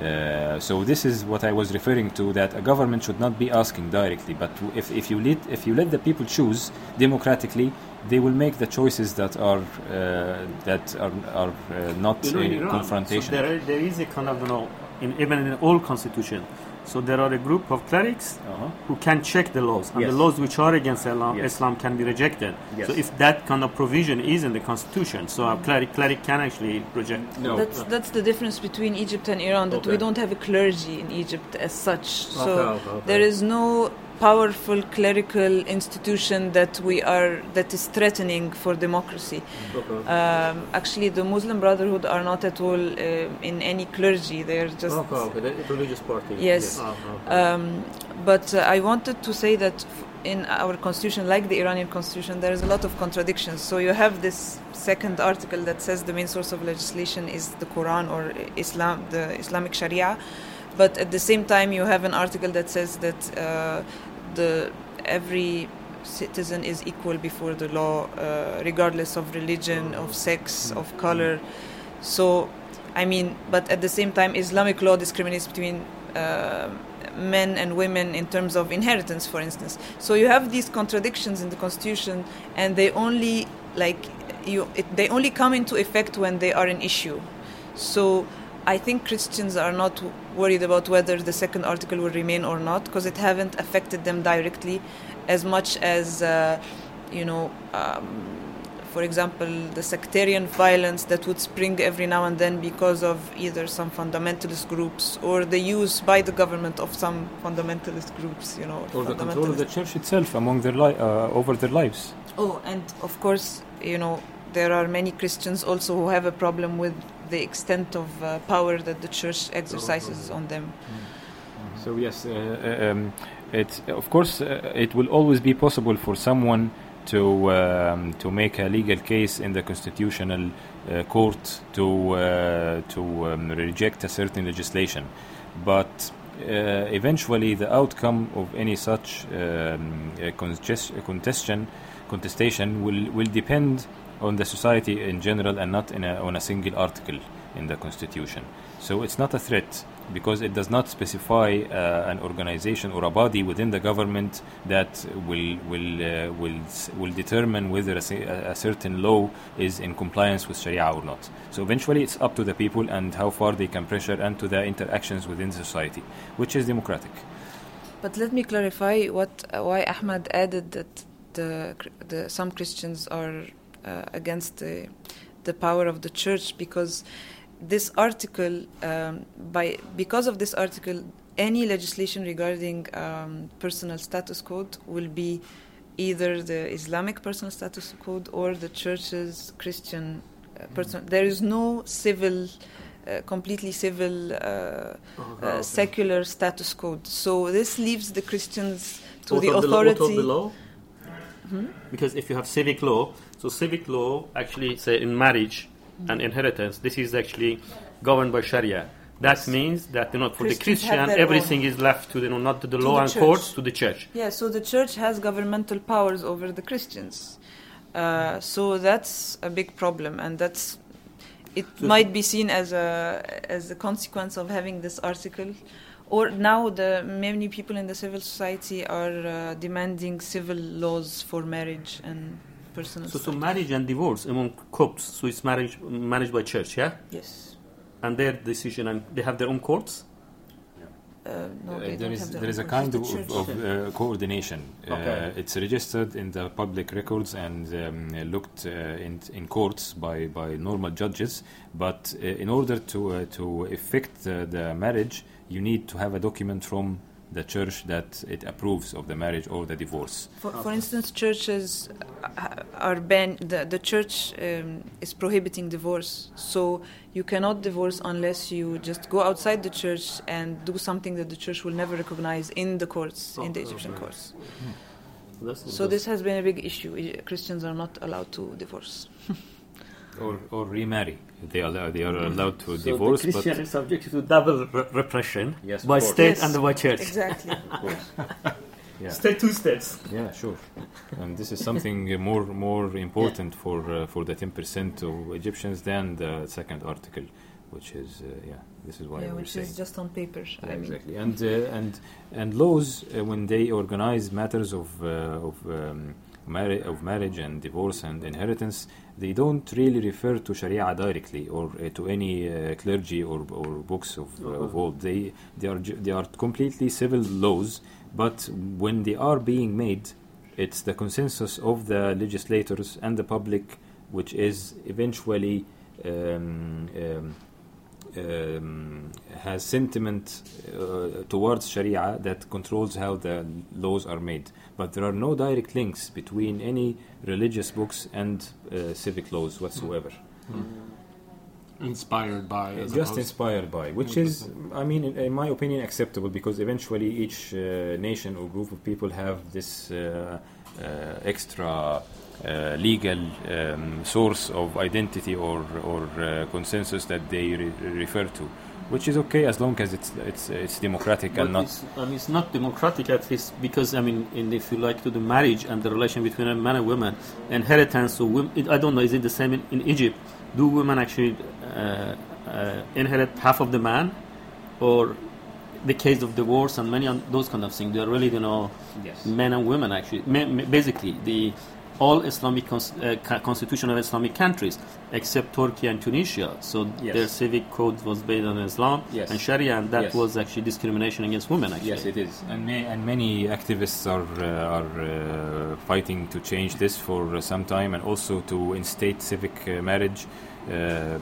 Uh, so this is what I was referring to that a government should not be asking directly, but if, if you let if you let the people choose democratically, they will make the choices that are uh, that are are uh, not You know, in Iran, confrontation. So there, there is a kind of, you know, in, even in the old constitution. So there are a group of clerics Uh-huh. who can check the laws, and Yes. the laws which are against Islam, Yes. Islam can be rejected. Yes. So if that kind of provision is in the constitution, so a cleric, cleric can actually reject. No. That's that's the difference between Egypt and Iran. That we don't have a clergy in Egypt as such. So Okay, okay, okay. there is no powerful clerical institution that we are that is threatening for democracy. Um, actually, the Muslim Brotherhood are not at all uh, in any clergy. They are just Okay, okay, the religious party. Yes. Okay. um, but uh, I wanted to say that in our constitution, like the Iranian constitution, there is a lot of contradictions. So you have this second article that says the main source of legislation is the Quran or Islam, the Islamic Sharia, but at the same time you have an article that says that uh, the every citizen is equal before the law, uh, regardless of religion, of sex, of color. So, I mean, but at the same time, Islamic law discriminates between uh, men and women in terms of inheritance, for instance. So you have these contradictions in the constitution, and they only like you it, they only come into effect when they are an issue. So I think Christians are not worried about whether the second article will remain or not because it haven't affected them directly as much as uh, you know. Um, for example, the sectarian violence that would spring every now and then because of either some fundamentalist groups or the use by the government of some fundamentalist groups, you know. Or the control of the church itself among their li- uh, over their lives. Oh, and of course, you know, there are many Christians also who have a problem with the extent of uh, power that the church exercises on them. So yes, uh, um, it of course uh, it will always be possible for someone to um, to make a legal case in the constitutional uh, court to uh, to um, reject a certain legislation, but uh, eventually the outcome of any such um, uh, contest- contestation contestation will will depend on the society in general and not in a, on a single article in the constitution. So it's not a threat because it does not specify uh, an organization or a body within the government that will will uh, will will determine whether a, a certain law is in compliance with Sharia or not. So eventually, it's up to the people and how far they can pressure and to the interactions within society, which is democratic. But let me clarify what uh, why Ahmad added that the, the some Christians are against the the power of the church because this article um, by because of this article any legislation regarding um, personal status code will be either the Islamic personal status code or the church's Christian uh, personal. There is no civil, uh, completely civil, uh, uh, secular status code. So this leaves the Christians to What the of law- of authority. the law? Because if you have civic law, so civic law actually say in marriage and inheritance, this is actually governed by Sharia. That means that you know, for the Christians have Christian, everything is left to you know, not to the To law the and church. courts, to the church. Yeah, so the church has governmental powers over the Christians. Uh, so that's a big problem, and that's it might be seen as a as a consequence of having this article. Or now, the many people in the civil society are uh, demanding civil laws for marriage and personal. So, so marriage and divorce among Copts, so it's marriage managed by church, yeah, yes. and their decision, and they have their own courts. Uh, no, Uh, they there don't is have their there is a kind courts. of, of uh, coordination. Okay. Uh, it's registered in the public records and um, looked uh, in in courts by, by normal judges. But uh, in order to uh, to effect the, the marriage, you need to have a document from the church that it approves of the marriage or the divorce. For, for instance, churches uh, are banned. The, the church um, is prohibiting divorce, so you cannot divorce unless you just go outside the church and do something that the church will never recognize in the courts, in the Egyptian courts. That's, So this has been a big issue. Christians are not allowed to divorce. Or, or remarry. They are they are allowed to so divorce, the but Christian is subject to double re- repression Yes, by course. state Yes. and by church. Exactly. yeah. State two states. Yeah, sure. and this is something uh, more more important for uh, for the 10% of Egyptians than the second article, which is uh, yeah. This is why yeah, we're which saying. is just on paper. Yeah, I mean, exactly. And uh, and and laws uh, when they organize matters of uh, of um, of marriage and divorce and inheritance, they don't really refer to Sharia directly or uh, to any uh, clergy or, or books of, uh, of old. They they are they are completely civil laws, but when they are being made, it's the consensus of the legislators and the public, which is eventually. Um, um, um, has sentiment uh, towards Sharia that controls how the laws are made. But there are no direct links between any religious books and uh, civic laws whatsoever. Inspired by. Just opposed- inspired by, which is, I mean, in, in my opinion, acceptable because eventually each uh, nation or group of people have this uh, uh, extra uh, legal um, source of identity or, or uh, consensus that they re- refer to, which is okay as long as it's it's, it's democratic But and not. it's, I mean, it's not democratic at least because I mean, in, if you like to the marriage and the relation between a man and woman, inheritance. So women, it, I don't know, is it the same in, in Egypt? Do women actually uh, uh, inherit half of the man, or the case of divorce and many on those kind of things. They are really, you know, Yes. men and women actually. Men, men- basically, the all Islamic cons- uh, constitution of Islamic countries except Turkey and Tunisia. So Yes. their civic code was based on Islam Yes. and Sharia, and that Yes. was actually discrimination against women. Actually, Yes, it is, and, ma- and many activists are uh, are uh, fighting to change this for uh, some time, and also to instate civic uh, marriage. Uh,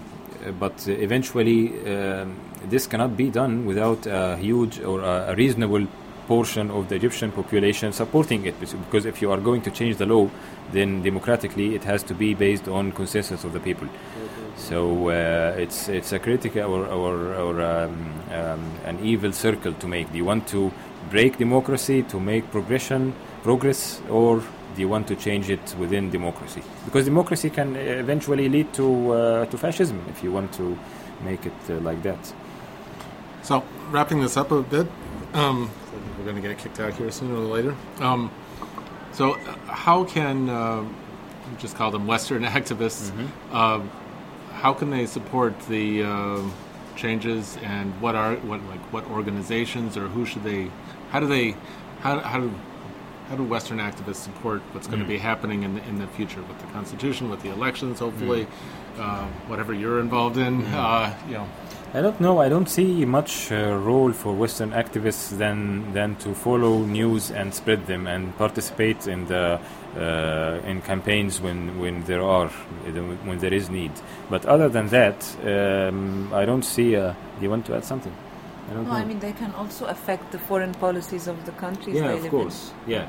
but eventually, um, this cannot be done without a huge or a, a reasonable portion of the Egyptian population supporting it. Because if you are going to change the law, then democratically it has to be based on consensus of the people. So uh, it's it's a critical or or, or um, um, an evil circle to make. Do you want to break democracy to make progression progress, or do you want to change it within democracy? Because democracy can eventually lead to uh, to fascism if you want to make it uh, like that. So, wrapping this up a bit, um, we're going to get kicked out here sooner or later. So, uh, how can uh, just call them Western activists? Uh, how can they support the uh, changes, and what are what like what organizations or who should they? How do they? How how do how do Western activists support what's going to be happening in the, in the future with the Constitution, with the elections, hopefully, uh, whatever you're involved in? Uh, you know, I don't know. I don't see much uh, role for Western activists than than to follow news and spread them and participate in the uh, in campaigns when when there are when there is need. But other than that, um, I don't see. Uh, do you want to add something? I don't No, know. I mean they can also affect the foreign policies of the countries yeah, they of live course. Yeah.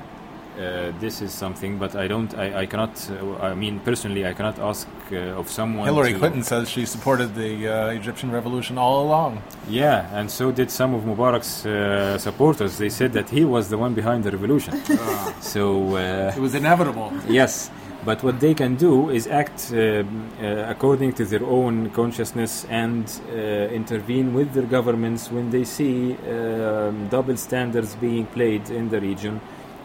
Uh, this is something, but I don't. I, I cannot. Uh, I mean, personally, I cannot ask uh, of someone. Hillary to- Clinton says she supported the uh, Egyptian revolution all along. Yeah, and so did some of Mubarak's uh, supporters. They said that he was the one behind the revolution. so, uh, It was inevitable. yes, but what they can do is act uh, uh, according to their own consciousness and uh, intervene with their governments when they see um, double standards being played in the region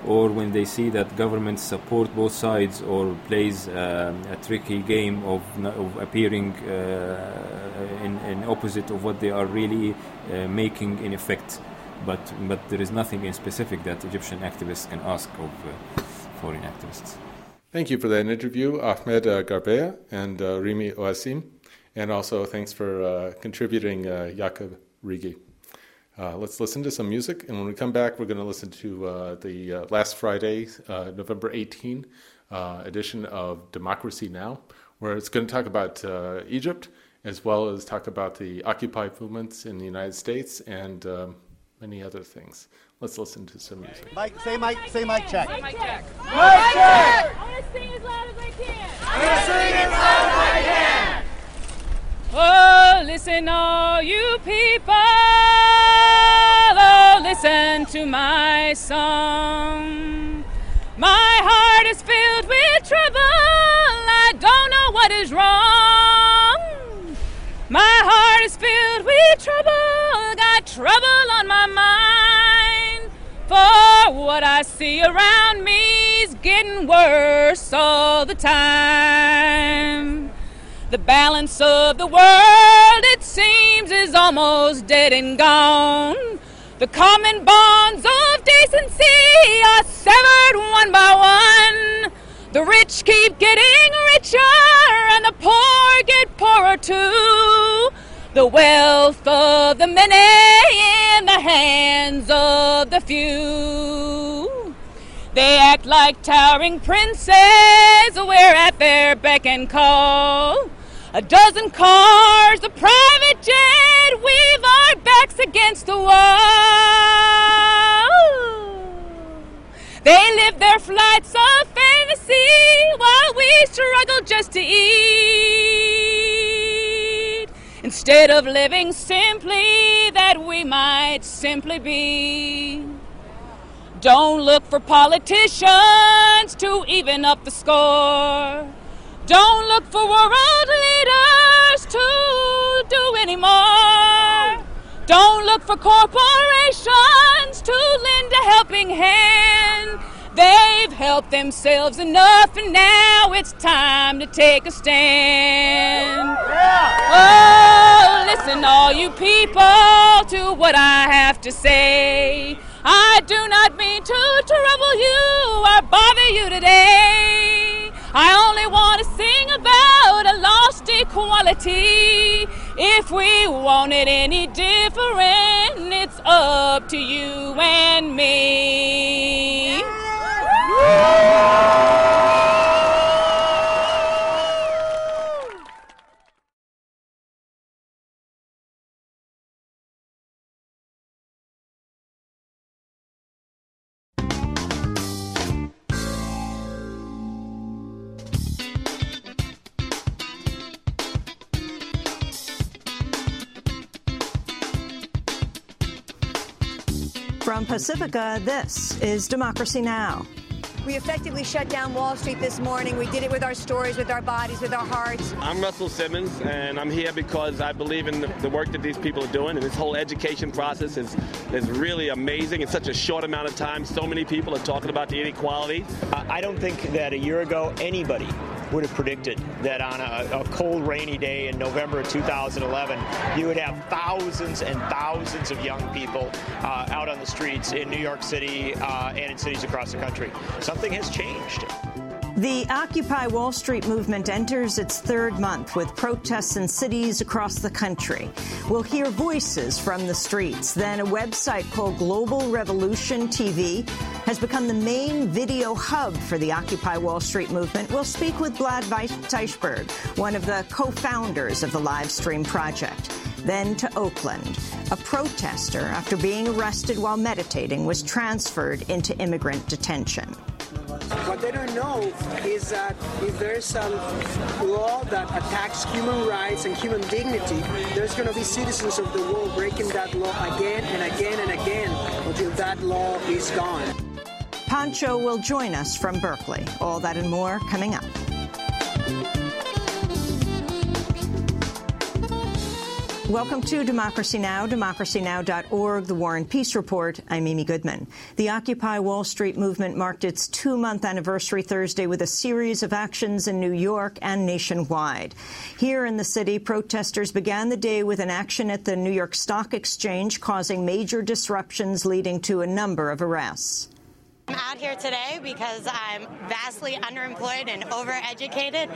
or when they see that governments support both sides or plays a tricky game of, of appearing uh, in, in opposite of what they are really uh, making in effect. But, but there is nothing in specific that Egyptian activists can ask of uh, foreign activists. Thank you for that interview, Ahmed uh, Gharbeia and uh, Rimi Oasim. And also thanks for uh, contributing, uh, Jakob Rigi. Uh, let's listen to some music. And when we come back, we're going to listen to uh, the uh, last Friday, uh, November 18 uh, edition of Democracy Now!, where it's going to talk about Egypt as well as talk about the Occupy movements in the United States and um, many other things. Let's listen to some music. Mike, say Mike, say Mike check. Mic check. Mic check. I want to sing as loud as I can. I want to sing as loud as I can. Oh, listen, all you people. Oh, listen to my song. My heart is filled with trouble. I don't know what is wrong. My heart is filled with trouble. Got trouble on my mind. For what I see around me is getting worse all the time. The balance of the world, it seems, is almost dead and gone. The common bonds of decency are severed one by one. The rich keep getting richer, and the poor get poorer too. The wealth of the many in the hands of the few. They act like towering princes, we're at their beck and call. A dozen cars, a private jet, we've our backs against the wall. They live their flights of fantasy while we struggle just to eat. Instead of living simply, that we might simply be. Don't look for politicians to even up the score. Don't look for world leaders to do any more. Don't look for corporations to lend a helping hand. They've helped themselves enough, and now it's time to take a stand. Oh, listen, all you people, to what I have to say. I do not mean to trouble you or bother you today. I only want to sing about a lost equality. If we want it any different, it's up to you and me. From Pacifica, this is Democracy Now! We effectively shut down Wall Street this morning. We did it with our stories, with our bodies, with our hearts. I'm Russell Simmons, and I'm here because I believe in the, the work that these people are doing. And this whole education process is, is really amazing in such a short amount of time. So many people are talking about the inequality. I don't think that a year ago anybody would have predicted that on a, a, cold, rainy day in November of 2011, you would have thousands and thousands of young people uh, out on the streets in New York City uh, and in cities across the country. Something has changed. The Occupy Wall Street movement enters its third month with protests in cities across the country. We'll hear voices from the streets. Then a website called Global Revolution TV has become the main video hub for the Occupy Wall Street movement. We'll speak with Vlad Teichberg, one of the co-founders of the live stream project. Then to Oakland. A protester, after being arrested while meditating, was transferred into immigrant detention. What they don't know is that if there's a law that attacks human rights and human dignity, there's going to be citizens of the world breaking that law again and again and again until that law is gone. Pancho will join us from Berkeley. All that and more coming up. Welcome to Democracy Now!, democracynow.org, The War and Peace Report. I'm Amy Goodman. The Occupy Wall Street movement marked its two-month anniversary Thursday with a series of actions in New York and nationwide. Here in the city, protesters began the day with an action at the New York Stock Exchange, causing major disruptions leading to a number of arrests. I'm out here today because I'm vastly underemployed and overeducated,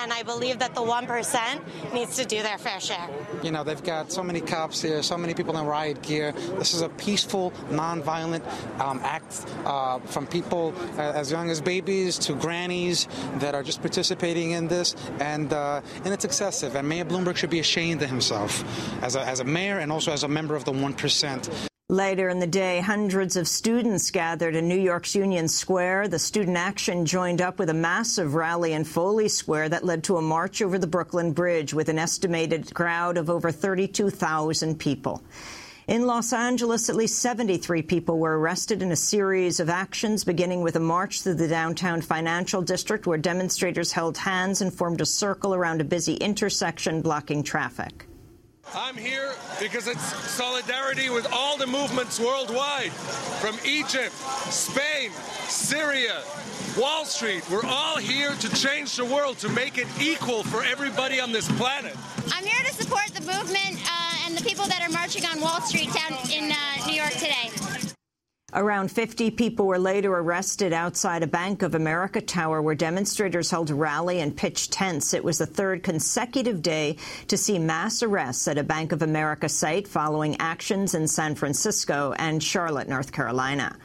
and I believe that the 1% needs to do their fair share. You know, they've got so many cops here, so many people in riot gear. This is a peaceful, nonviolent um, act uh, from people as young as babies to grannies that are just participating in this, and uh, and it's excessive. And Mayor Bloomberg should be ashamed of himself as a, as a mayor and also as a member of the 1%. Later in the day, hundreds of students gathered in New York's Union Square. The student action joined up with a massive rally in Foley Square that led to a march over the Brooklyn Bridge with an estimated crowd of over 32,000 people. In Los Angeles, at least 73 people were arrested in a series of actions, beginning with a march through the downtown financial district where demonstrators held hands and formed a circle around a busy intersection blocking traffic. I'm here because it's solidarity with all the movements worldwide from Egypt, Spain, Syria, Wall Street. We're all here to change the world, to make it equal for everybody on this planet. I'm here to support the movement uh, and the people that are marching on Wall Street down in uh, New York today. Around 50 people were later arrested outside a Bank of America tower where demonstrators held a rally and pitched tents. It was the third consecutive day to see mass arrests at a Bank of America site following actions in San Francisco and Charlotte, North Carolina.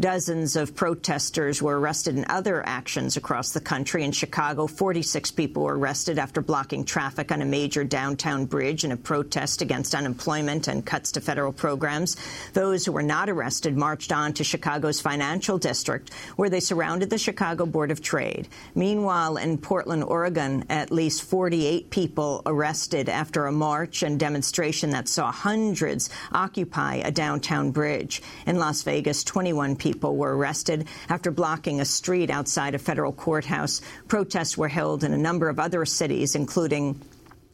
Dozens of protesters were arrested in other actions across the country. In Chicago, 46 people were arrested after blocking traffic on a major downtown bridge in a protest against unemployment and cuts to federal programs. Those who were not arrested marched on to Chicago's financial district, where they surrounded the Chicago Board of Trade. Meanwhile, in Portland, Oregon, at least 48 people arrested after a march and demonstration that saw hundreds occupy a downtown bridge. In Las Vegas, 21 people people were arrested after blocking a street outside a federal courthouse. Protests were held in a number of other cities, including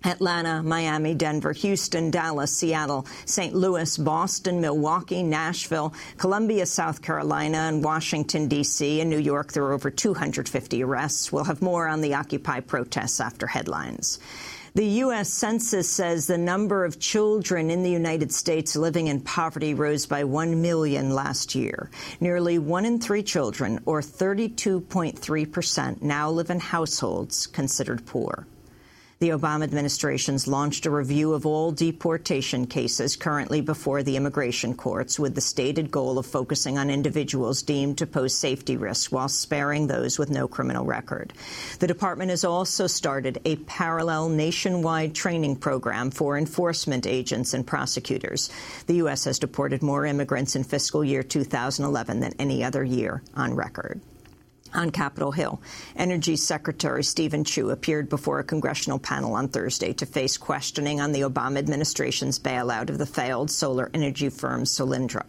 Atlanta, Miami, Denver, Houston, Dallas, Seattle, St. Louis, Boston, Milwaukee, Nashville, Columbia, South Carolina, and Washington, D.C. In New York, there were over 250 arrests. We'll have more on the Occupy protests after headlines. The U.S. Census says the number of children in the United States living in poverty rose by 1 million last year. Nearly one in three children, or 32.3 percent, now live in households considered poor. The Obama administration's launched a review of all deportation cases currently before the immigration courts with the stated goal of focusing on individuals deemed to pose safety risks while sparing those with no criminal record. The department has also started a parallel nationwide training program for enforcement agents and prosecutors. The U.S. has deported more immigrants in fiscal year 2011 than any other year on record on Capitol Hill. Energy Secretary Steven Chu appeared before a congressional panel on Thursday to face questioning on the Obama administration's bailout of the failed solar energy firm Solyndra.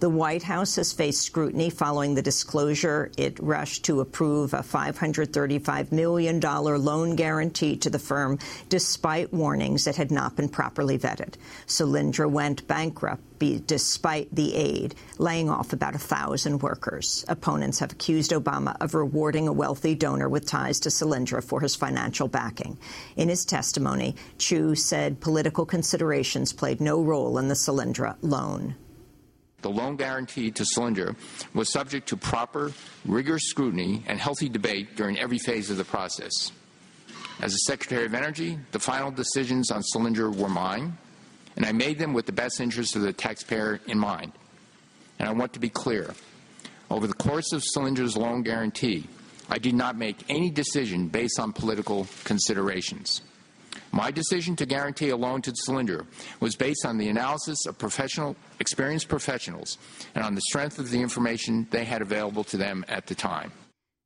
The White House has faced scrutiny following the disclosure it rushed to approve a $535 million loan guarantee to the firm despite warnings it had not been properly vetted. Solyndra went bankrupt despite the aid, laying off about a thousand workers. Opponents have accused Obama of rewarding a wealthy donor with ties to Solyndra for his financial backing. In his testimony, Chu said political considerations played no role in the Solyndra loan. The loan guarantee to Solyndra was subject to proper, rigorous scrutiny and healthy debate during every phase of the process. As the Secretary of Energy, the final decisions on Solyndra were mine and I made them with the best interest of the taxpayer in mind. And I want to be clear. Over the course of Solyndra's loan guarantee, I did not make any decision based on political considerations. My decision to guarantee a loan to Solyndra was based on the analysis of professional, experienced professionals and on the strength of the information they had available to them at the time.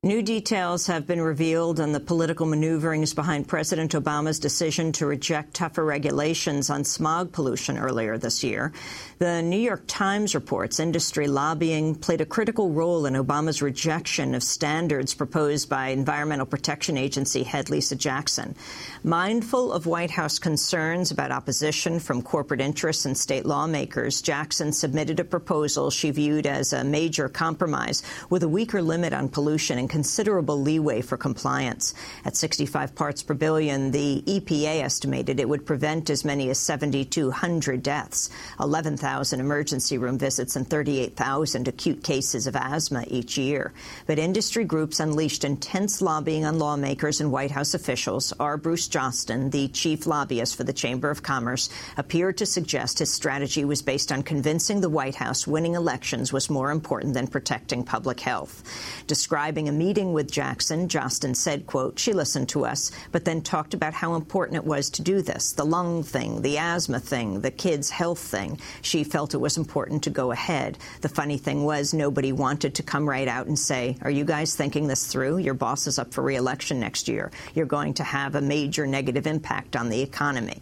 New details have been revealed on the political maneuverings behind President Obama's decision to reject tougher regulations on smog pollution earlier this year. The New York Times reports industry lobbying played a critical role in Obama's rejection of standards proposed by Environmental Protection Agency head Lisa Jackson. Mindful of White House concerns about opposition from corporate interests and state lawmakers, Jackson submitted a proposal she viewed as a major compromise with a weaker limit on pollution and considerable leeway for compliance. At 65 parts per billion, the EPA estimated it would prevent as many as 7,200 deaths, 11,000 emergency room visits, and 38,000 acute cases of asthma each year. But industry groups unleashed intense lobbying on lawmakers and White House officials. R. Bruce Josten, the chief lobbyist for the Chamber of Commerce, appeared to suggest his strategy was based on convincing the White House winning elections was more important than protecting public health. Describing a meeting with Jackson, Josten said, quote, she listened to us, but then talked about how important it was to do this, the lung thing, the asthma thing, the kids' health thing. She felt it was important to go ahead. The funny thing was nobody wanted to come right out and say, are you guys thinking this through? Your boss is up for re-election next year. You're going to have a major negative impact on the economy.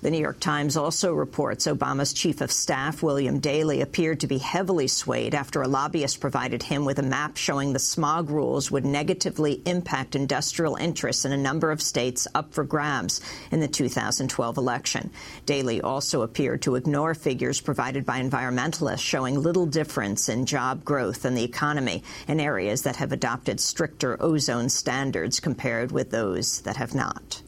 The New York Times also reports Obama's chief of staff, William Daley, appeared to be heavily swayed after a lobbyist provided him with a map showing the smog rules would negatively impact industrial interests in a number of states up for grabs in the 2012 election. Daley also appeared to ignore figures provided by environmentalists showing little difference in job growth and the economy in areas that have adopted stricter ozone standards compared with those that have not.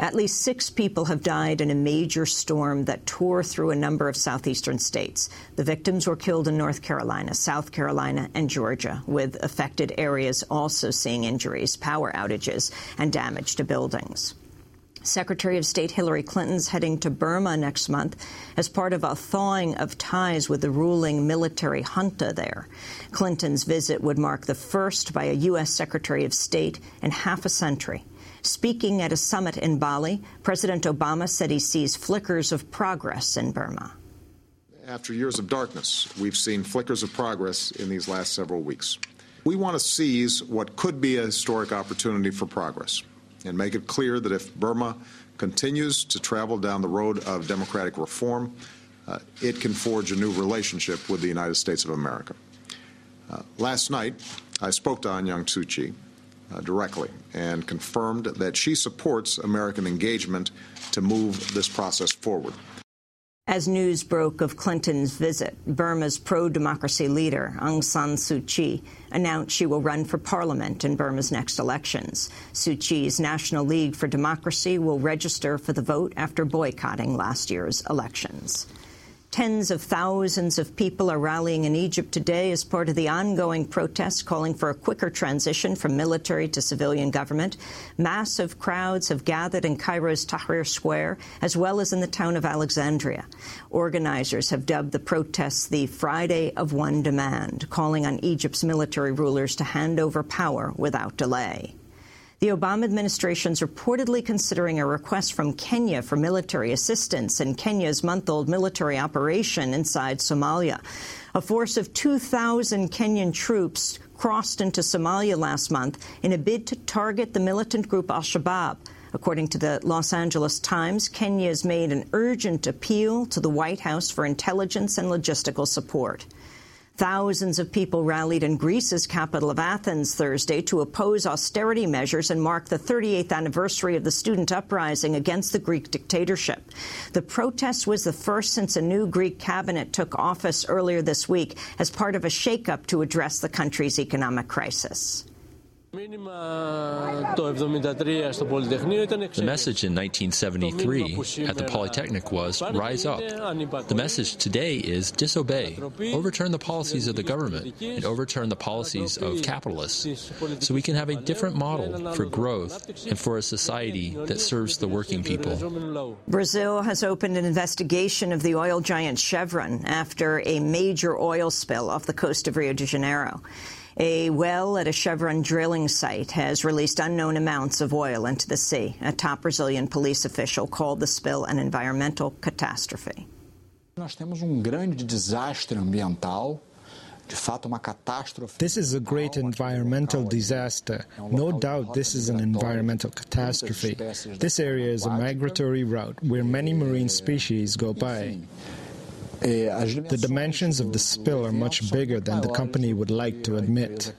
At least six people have died in a major storm that tore through a number of southeastern states. The victims were killed in North Carolina, South Carolina, and Georgia, with affected areas also seeing injuries, power outages, and damage to buildings. Secretary of State Hillary Clinton's heading to Burma next month as part of a thawing of ties with the ruling military junta there. Clinton's visit would mark the first by a U.S. Secretary of State in half a century. Speaking at a summit in Bali, President Obama said he sees flickers of progress in Burma. After years of darkness, we've seen flickers of progress in these last several weeks. We want to seize what could be a historic opportunity for progress and make it clear that if Burma continues to travel down the road of democratic reform, uh, it can forge a new relationship with the United States of America. Uh, last night, I spoke to Aung San Suu Kyi uh, directly and confirmed that she supports American engagement to move this process forward. As news broke of Clinton's visit, Burma's pro-democracy leader, Aung San Suu Kyi, announced she will run for parliament in Burma's next elections. Suu Kyi's National League for Democracy will register for the vote after boycotting last year's elections. Tens of thousands of people are rallying in Egypt today as part of the ongoing protests calling for a quicker transition from military to civilian government. Massive crowds have gathered in Cairo's Tahrir Square, as well as in the town of Alexandria. Organizers have dubbed the protests the Friday of One Demand, calling on Egypt's military rulers to hand over power without delay. The Obama administration is reportedly considering a request from Kenya for military assistance in Kenya's month-old military operation inside Somalia. A force of 2,000 Kenyan troops crossed into Somalia last month in a bid to target the militant group al-Shabaab. According to the Los Angeles Times, Kenya has made an urgent appeal to the White House for intelligence and logistical support. Thousands of people rallied in Greece's capital of Athens Thursday to oppose austerity measures and mark the 38th anniversary of the student uprising against the Greek dictatorship. The protest was the first since a new Greek cabinet took office earlier this week as part of a shakeup to address the country's economic crisis. The message in 1973 at the Polytechnic was rise up. The message today is disobey, overturn the policies of the government, and overturn the policies of capitalists so we can have a different model for growth and for a society that serves the working people. Brazil has opened an investigation of the oil giant Chevron after a major oil spill off the coast of Rio de Janeiro. A well at a Chevron drilling site has released unknown amounts of oil into the sea. A top Brazilian police official called the spill an environmental catastrophe. Nós temos um grande desastre ambiental. This is a great environmental disaster. No doubt this is an environmental catastrophe. This area is a migratory route where many marine species go by. The dimensions of the spill are much bigger than the company would like to admit.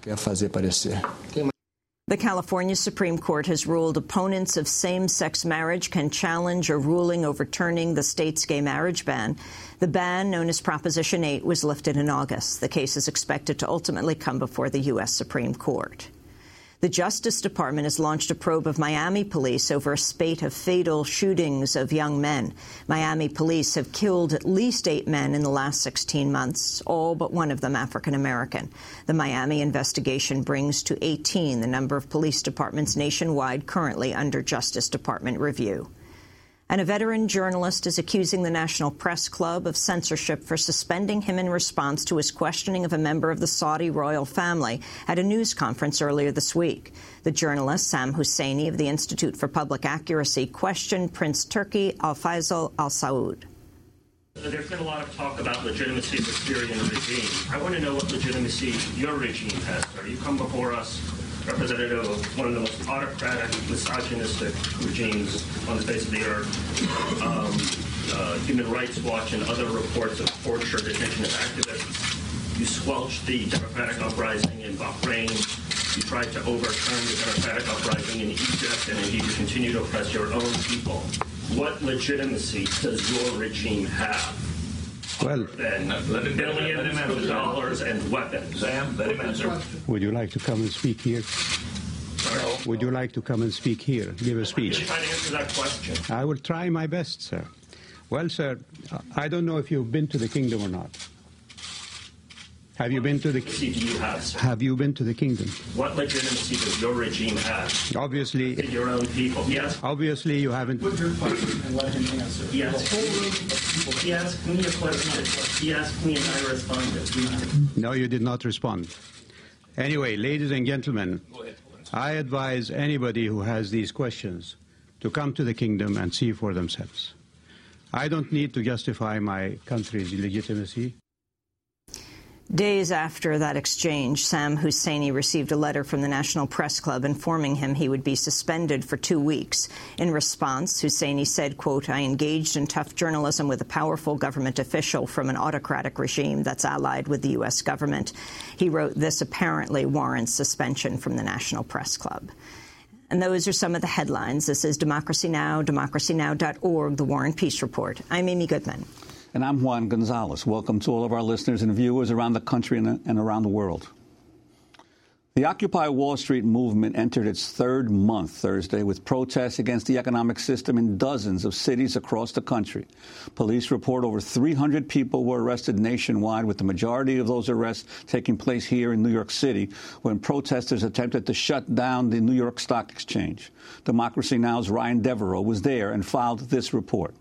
The California Supreme Court has ruled opponents of same-sex marriage can challenge a ruling overturning the state's gay marriage ban. The ban, known as Proposition 8, was lifted in August. The case is expected to ultimately come before the U.S. Supreme Court. The Justice Department has launched a probe of Miami police over a spate of fatal shootings of young men. Miami police have killed at least eight men in the last 16 months, all but one of them African American. The Miami investigation brings to 18 the number of police departments nationwide currently under Justice Department review. And a veteran journalist is accusing the National Press Club of censorship for suspending him in response to his questioning of a member of the Saudi royal family at a news conference earlier this week. The journalist, Sam Husseini of the Institute for Public Accuracy, questioned Prince Turki Al Faisal Al Saud. There's been a lot of talk about legitimacy of the Syrian regime. I want to know what legitimacy your regime has, sir. You come before us representative of one of the most autocratic, misogynistic regimes on the face of the earth. Um, uh, Human Rights Watch and other reports of torture, detention of activists. You squelched the democratic uprising in Bahrain. You tried to overturn the democratic uprising in Egypt, and indeed you continue to oppress your own people. What legitimacy does your regime have? Well, Than billions of dollars and weapons. Sam, let him answer. would you like to come and speak here? Would you like to come and speak here? Give a speech. to answer that question. I will try my best, sir. Well, sir, I don't know if you've been to the kingdom or not. Have you been to the Legitimacy do you have. Have you been to the kingdom? What legitimacy does your regime have? Obviously, In your own people. Yes. obviously you haven't. Put your question and let him answer. Yes. The whole room of people. He asked me a question. He asked me and I responded. No, you did not respond. Anyway, ladies and gentlemen, I advise anybody who has these questions to come to the kingdom and see for themselves. I don't need to justify my country's legitimacy. Days after that exchange, Sam Husseini received a letter from the National Press Club informing him he would be suspended for two weeks. In response, Husseini said, quote, I engaged in tough journalism with a powerful government official from an autocratic regime that's allied with the U.S. government. He wrote, this apparently warrants suspension from the National Press Club. And those are some of the headlines. This is Democracy Now!, democracynow.org, The War and Peace Report. I'm Amy Goodman. And I'm Juan Gonzalez. Welcome to all of our listeners and viewers around the country and around the world. The Occupy Wall Street movement entered its third month Thursday with protests against the economic system in dozens of cities across the country. Police report over 300 people were arrested nationwide, with the majority of those arrests taking place here in New York City when protesters attempted to shut down the New York Stock Exchange. Democracy Now!'s Ryan Devereaux was there and filed this report.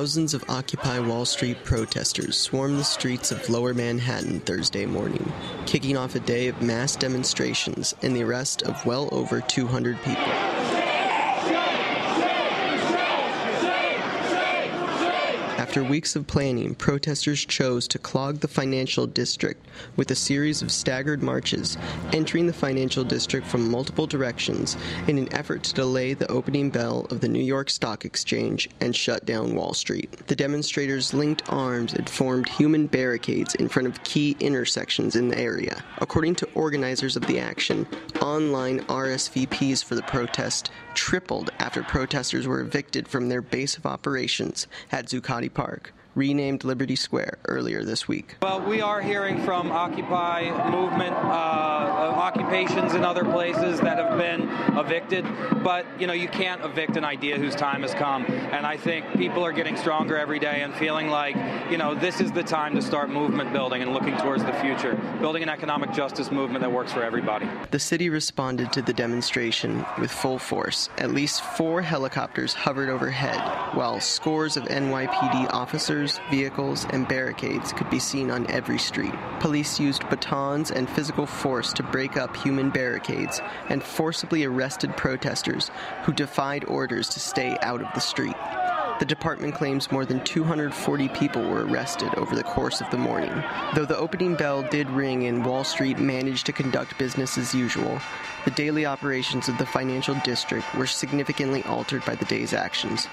Thousands of Occupy Wall Street protesters swarmed the streets of lower Manhattan Thursday morning, kicking off a day of mass demonstrations and the arrest of well over 200 people. After weeks of planning, protesters chose to clog the financial district with a series of staggered marches, entering the financial district from multiple directions in an effort to delay the opening bell of the New York Stock Exchange and shut down Wall Street. The demonstrators linked arms and formed human barricades in front of key intersections in the area. According to organizers of the action, online RSVPs for the protest tripled after protesters were evicted from their base of operations at Zuccotti Park renamed Liberty Square earlier this week. Well, we are hearing from Occupy movement, uh, occupations in other places that have been evicted, but you know you can't evict an idea whose time has come. And I think people are getting stronger every day and feeling like you know this is the time to start movement building and looking towards the future, building an economic justice movement that works for everybody. The city responded to the demonstration with full force. At least four helicopters hovered overhead, while scores of NYPD officers vehicles, and barricades could be seen on every street. Police used batons and physical force to break up human barricades and forcibly arrested protesters who defied orders to stay out of the street. The department claims more than 240 people were arrested over the course of the morning. Though the opening bell did ring and Wall Street managed to conduct business as usual, the daily operations of the financial district were significantly altered by the day's actions.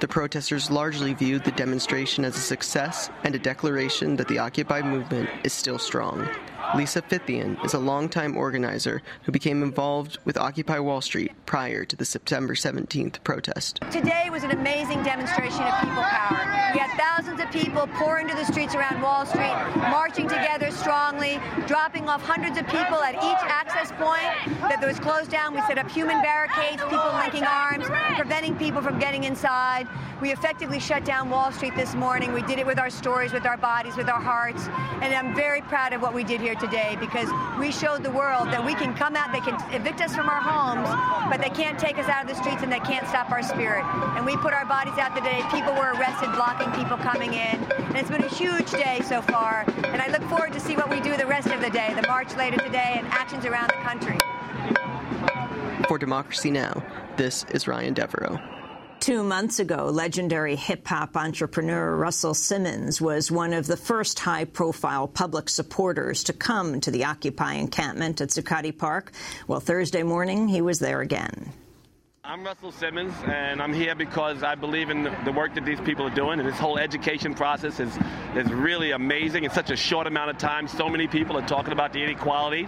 The protesters largely viewed the demonstration as a success and a declaration that the Occupy movement is still strong. Lisa Fithian is a longtime organizer who became involved with Occupy Wall Street prior to the September 17th protest. Today was an amazing demonstration of people power. We had thousands of people pour into the streets around Wall Street, marching together strongly, dropping off hundreds of people at each access point that was closed down. We set up human barricades, people linking arms, preventing people from getting inside. We effectively shut down Wall Street this morning. We did it with our stories, with our bodies, with our hearts. And I'm very proud of what we did here today because we showed the world that we can come out, they can evict us from our homes, but they can't take us out of the streets and they can't stop our spirit. And we put our bodies out today. People were arrested blocking people coming in. And it's been a huge day so far. And I look forward to see what we do the rest of the day, the march later today and actions around the country. For Democracy Now!, this is Ryan Devereaux. Two months ago, legendary hip-hop entrepreneur Russell Simmons was one of the first high-profile public supporters to come to the Occupy encampment at Zuccotti Park. Well, Thursday morning, he was there again. I'm Russell Simmons, and I'm here because I believe in the work that these people are doing, and this whole education process is is really amazing. In such a short amount of time, so many people are talking about the inequalities.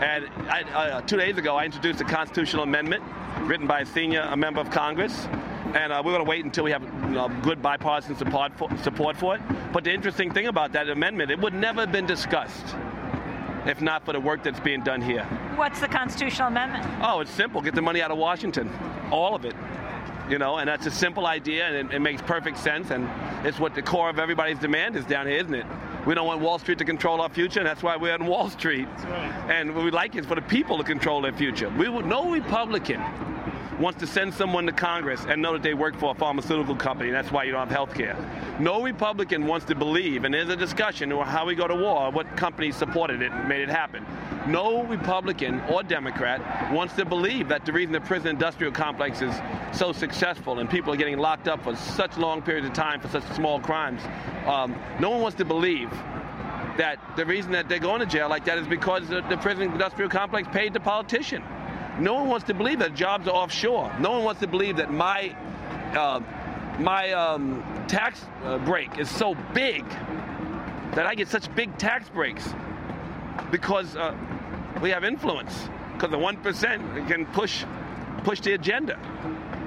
And I, uh, two days ago, I introduced a constitutional amendment written by a senior a member of Congress, and uh, we're going to wait until we have you know, good bipartisan support for, support for it. But the interesting thing about that amendment, it would never have been discussed if not for the work that's being done here. What's the constitutional amendment? Oh, it's simple. Get the money out of Washington. All of it. You know, and that's a simple idea, and it, it makes perfect sense, and it's what the core of everybody's demand is down here, isn't it? We don't want Wall Street to control our future, and that's why we're on Wall Street. Right. And what we like is for the people to control their future. We would, no Republican wants to send someone to Congress and know that they work for a pharmaceutical company. That's why you don't have health care. No Republican wants to believe, and there's a discussion on how we go to war, what companies supported it and made it happen. No Republican or Democrat wants to believe that the reason the prison industrial complex is so successful and people are getting locked up for such long periods of time for such small crimes, um, no one wants to believe that the reason that they're going to jail like that is because the, the prison industrial complex paid the politician. No one wants to believe that jobs are offshore. No one wants to believe that my uh, my um, tax uh, break is so big that I get such big tax breaks because uh, we have influence. Because the one percent can push push the agenda.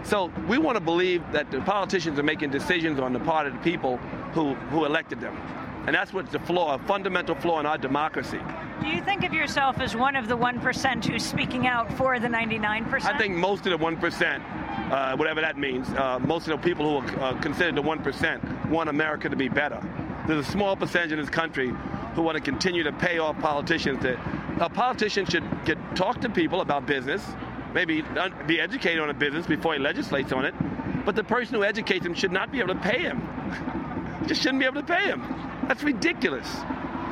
So we want to believe that the politicians are making decisions on the part of the people who, who elected them. And that's what's the flaw, a fundamental flaw in our democracy. Do you think of yourself as one of the 1% who's speaking out for the 99%? I think most of the 1%, uh, whatever that means, uh, most of the people who are uh, considered the 1% want America to be better. There's a small percentage in this country who want to continue to pay off politicians. That a politician should get talk to people about business, maybe be educated on a business before he legislates on it. But the person who educates him should not be able to pay him. Just shouldn't be able to pay him. That's ridiculous.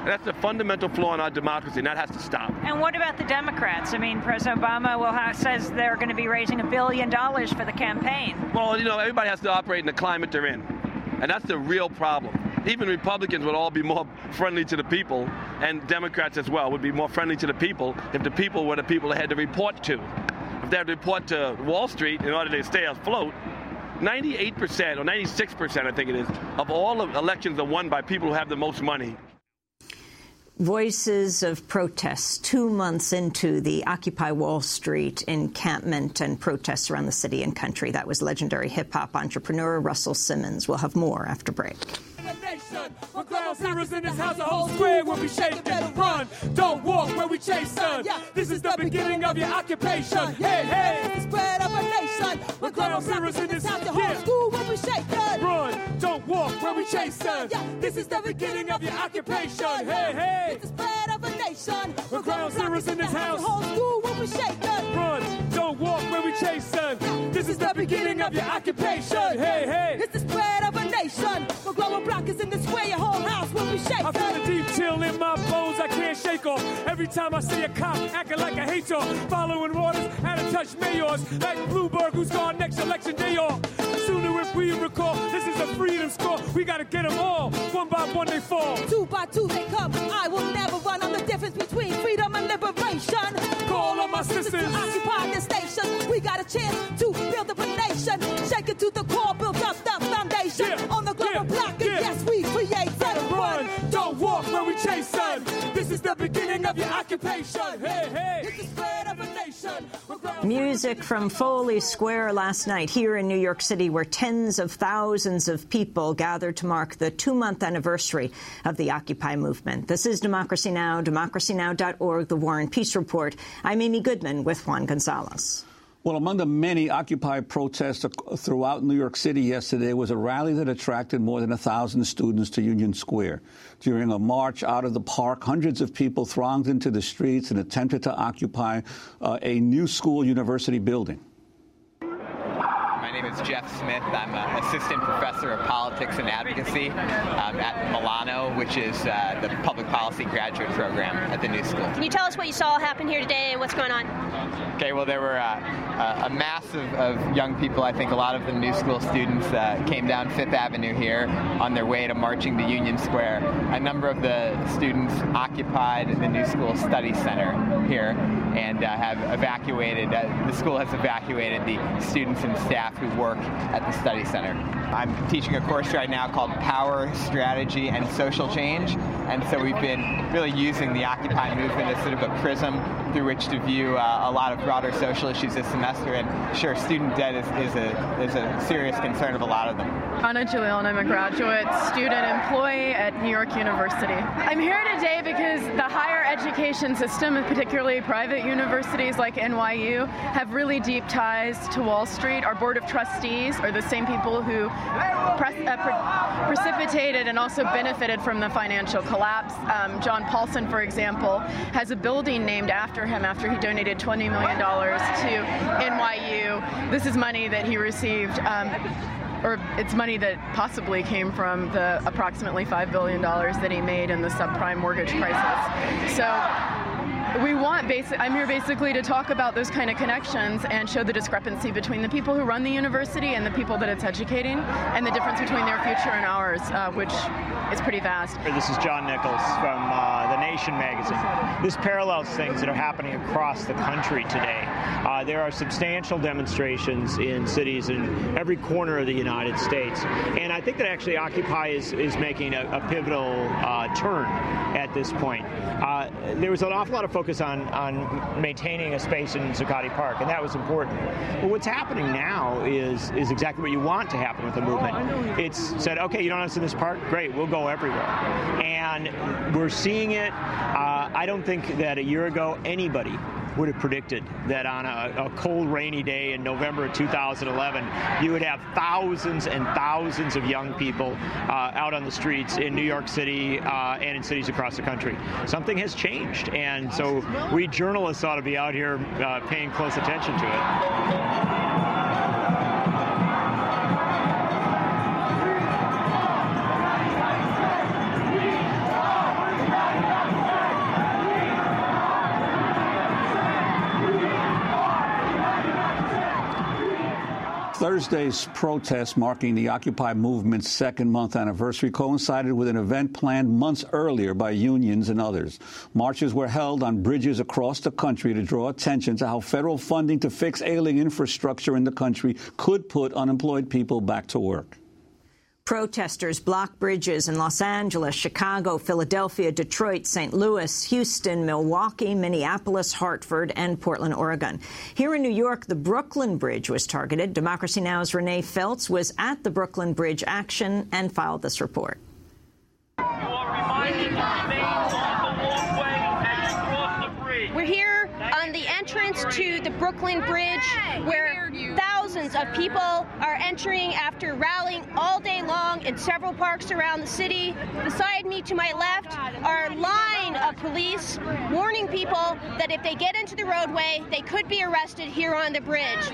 And that's a fundamental flaw in our democracy, and that has to stop. And what about the Democrats? I mean, President Obama will have, says they're going to be raising a billion dollars for the campaign. Well, you know, everybody has to operate in the climate they're in, and that's the real problem. Even Republicans would all be more friendly to the people, and Democrats as well would be more friendly to the people if the people were the people they had to report to. If they had to report to Wall Street in order to stay afloat, 98% or 96%, I think it is, of all of elections are won by people who have the most money. Voices of protest two months into the Occupy Wall Street encampment and protests around the city and country. That was legendary hip hop entrepreneur Russell Simmons. We'll have more after break. When ground zeroes in this house, a whole square will be shaken. Run, don't walk where we chase sun. This is the beginning of your occupation. Hey, hey. Spread of a nation. When ground zeroes in this house, the whole school will be shaken. Run, don't walk where we chase sun. This is the beginning of your occupation. Hey, hey. It's the spread of a nation. When ground zeroes in this house, the whole school will be shaken. Run, don't walk where we chase sun. This is the beginning of your occupation. Hey, hey. It's the spread of a nation. When global block is in the square, your whole house will be shaken. I feel a deep chill in my bones I can't shake off. Every time I see a cop acting like a hater, following orders and a touch mayors like Bloomberg, who's gone next election day off. Sooner if we recall, this is a freedom score. We gotta get them all. One by one they fall. Two by two they come. I will never run on the difference between freedom and liberation. Call on my sisters to occupy the station. We got a chance to build up a nation. Shake it to the core, build up the foundation. Yeah, on the global yeah, block, yeah. and yes, we create Better run, don't walk where we chase sun. This is the beginning of your occupation. Hey, hey. It's the spread of a nation. Music from Foley Square last night here in New York City, where tens of thousands of people gathered to mark the two-month anniversary of the Occupy movement. This is Democracy Now!, democracynow.org, The War and Peace Report. I'm Amy Goodman with Juan Gonzalez. Well, among the many Occupy protests throughout New York City yesterday was a rally that attracted more than a thousand students to Union Square. During a march out of the park, hundreds of people thronged into the streets and attempted to occupy uh, a new school university building. My name is Jeff Smith. I'm an assistant professor of politics and advocacy um, at Milano, which is uh, the public policy graduate program at the new school. Can you tell us what you saw happen here today and what's going on? Okay, well, there were uh, a mass of, of, young people. I think a lot of the new school students uh, came down Fifth Avenue here on their way to marching to Union Square. A number of the students occupied the new school study center here and uh, have evacuated, uh, the school has evacuated the students and staff who work at the study center. I'm teaching a course right now called Power, Strategy, and Social Change, and so we've been really using the Occupy movement as sort of a prism through which to view uh, a lot of broader social issues this semester. And sure, student debt is, is, a, is a serious concern of a lot of them. Anna Julian, I'm a graduate student employee at New York University. I'm here today because the higher education system, and particularly private universities like NYU, have really deep ties to Wall Street. Our board of trustees are the same people who press, uh, precipitated and also benefited from the financial collapse. Um, John Paulson, for example, has a building named after him after he donated $20 million to NYU. This is money that he received. Um, or it's money that possibly came from the approximately $5 billion that he made in the subprime mortgage crisis. So we want basic i'm here basically to talk about those kind of connections and show the discrepancy between the people who run the university and the people that it's educating and the difference between their future and ours uh, which is pretty vast. This is john nichols from uh, the nation magazine. This parallels things that are happening across the country today. Uh, there are substantial demonstrations in cities in every corner of the united states and i think that actually occupy is, is making a, a pivotal uh, turn at this point. Uh, there was an awful lot of focus on, on maintaining a space in Zuccotti Park, and that was important. But what's happening now is, is exactly what you want to happen with the movement. It's said, okay, you don't want us in this park? Great, we'll go everywhere. And we're seeing it. Uh, I don't think that a year ago anybody would have predicted that on a, a, cold, rainy day in November of 2011, you would have thousands and thousands of young people uh, out on the streets in New York City uh, and in cities across the country. Something has changed, and so we journalists ought to be out here uh, paying close attention to it. Thursday's protest marking the Occupy movement's second month anniversary coincided with an event planned months earlier by unions and others. Marches were held on bridges across the country to draw attention to how federal funding to fix ailing infrastructure in the country could put unemployed people back to work. Protesters block bridges in Los Angeles, Chicago, Philadelphia, Detroit, St. Louis, Houston, Milwaukee, Minneapolis, Hartford, and Portland, Oregon. Here in New York, the Brooklyn Bridge was targeted. Democracy Now!'s Renee Feltz was at the Brooklyn Bridge action and filed this report. We're here on the entrance to the Brooklyn Bridge where thousands of people are entering after rallying all day long in several parks around the city. Beside me to my left are a line of police warning people that if they get into the roadway, they could be arrested here on the bridge.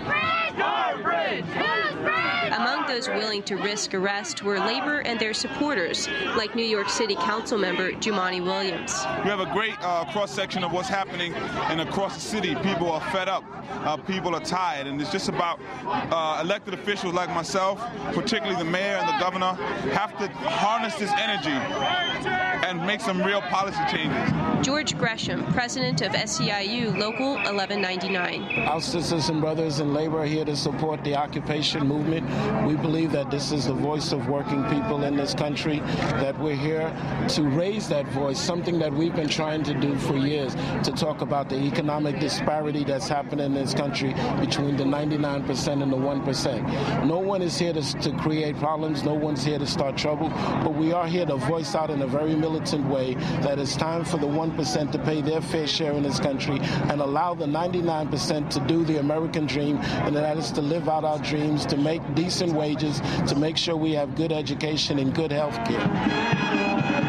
Among those willing to risk arrest were labor and their supporters, like New York City Council member Jumaane Williams. We have a great uh, cross section of what's happening, and across the city, people are fed up, uh, people are tired, and it's just about uh, elected officials like myself, particularly the mayor and the governor, have to harness this energy and make some real policy changes. George Gresham, president of SEIU Local 1199. Our sisters and brothers in labor are here to support the occupation movement. We believe that this is the voice of working people in this country, that we're here to raise that voice, something that we've been trying to do for years, to talk about the economic disparity that's happening in this country between the 99% and the 1%. No one is here to, to create problems, no one's here to start trouble, but we are here to voice out in a very militant way that it's time for the 1% to pay their fair share in this country and allow the 99% to do the American dream, and that is to live out our dreams, to make decent wages, to make sure we have good education and good health care.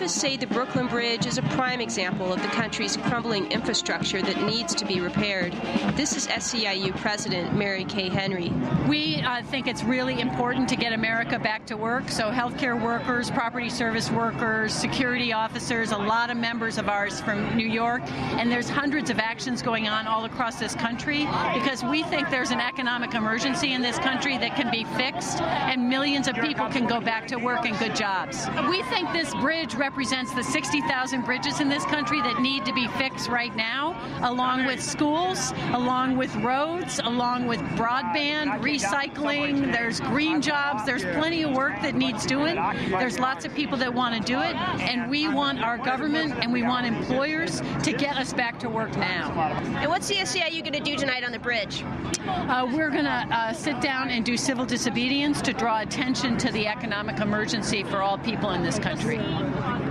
Activists say the Brooklyn Bridge is a prime example of the country's crumbling infrastructure that needs to be repaired. This is SEIU President Mary Kay Henry. We uh, think it's really important to get America back to work. So, healthcare workers, property service workers, security officers, a lot of members of ours from New York, and there's hundreds of actions going on all across this country because we think there's an economic emergency in this country that can be fixed and millions of people can go back to work and good jobs. We think this bridge represents the 60,000 bridges in this country that need to be fixed right now, along with schools, along with roads, along with broadband, recycling. There's green jobs. There's plenty of work that needs doing. There's lots of people that want to do it, and we want our government and we want employers to get us back to work now. And what's the SEIU going to do tonight on the bridge? Uh, we're going to uh, sit down and do civil disobedience to draw attention to the economic emergency for all people in this country.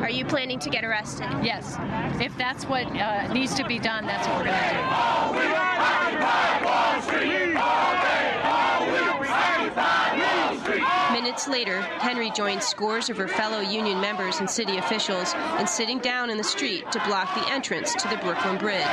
Are you planning to get arrested? Yes. If that's what uh, needs to be done, that's what we're going to do. Minutes later, Henry joined scores of her fellow union members and city officials in sitting down in the street to block the entrance to the Brooklyn Bridge.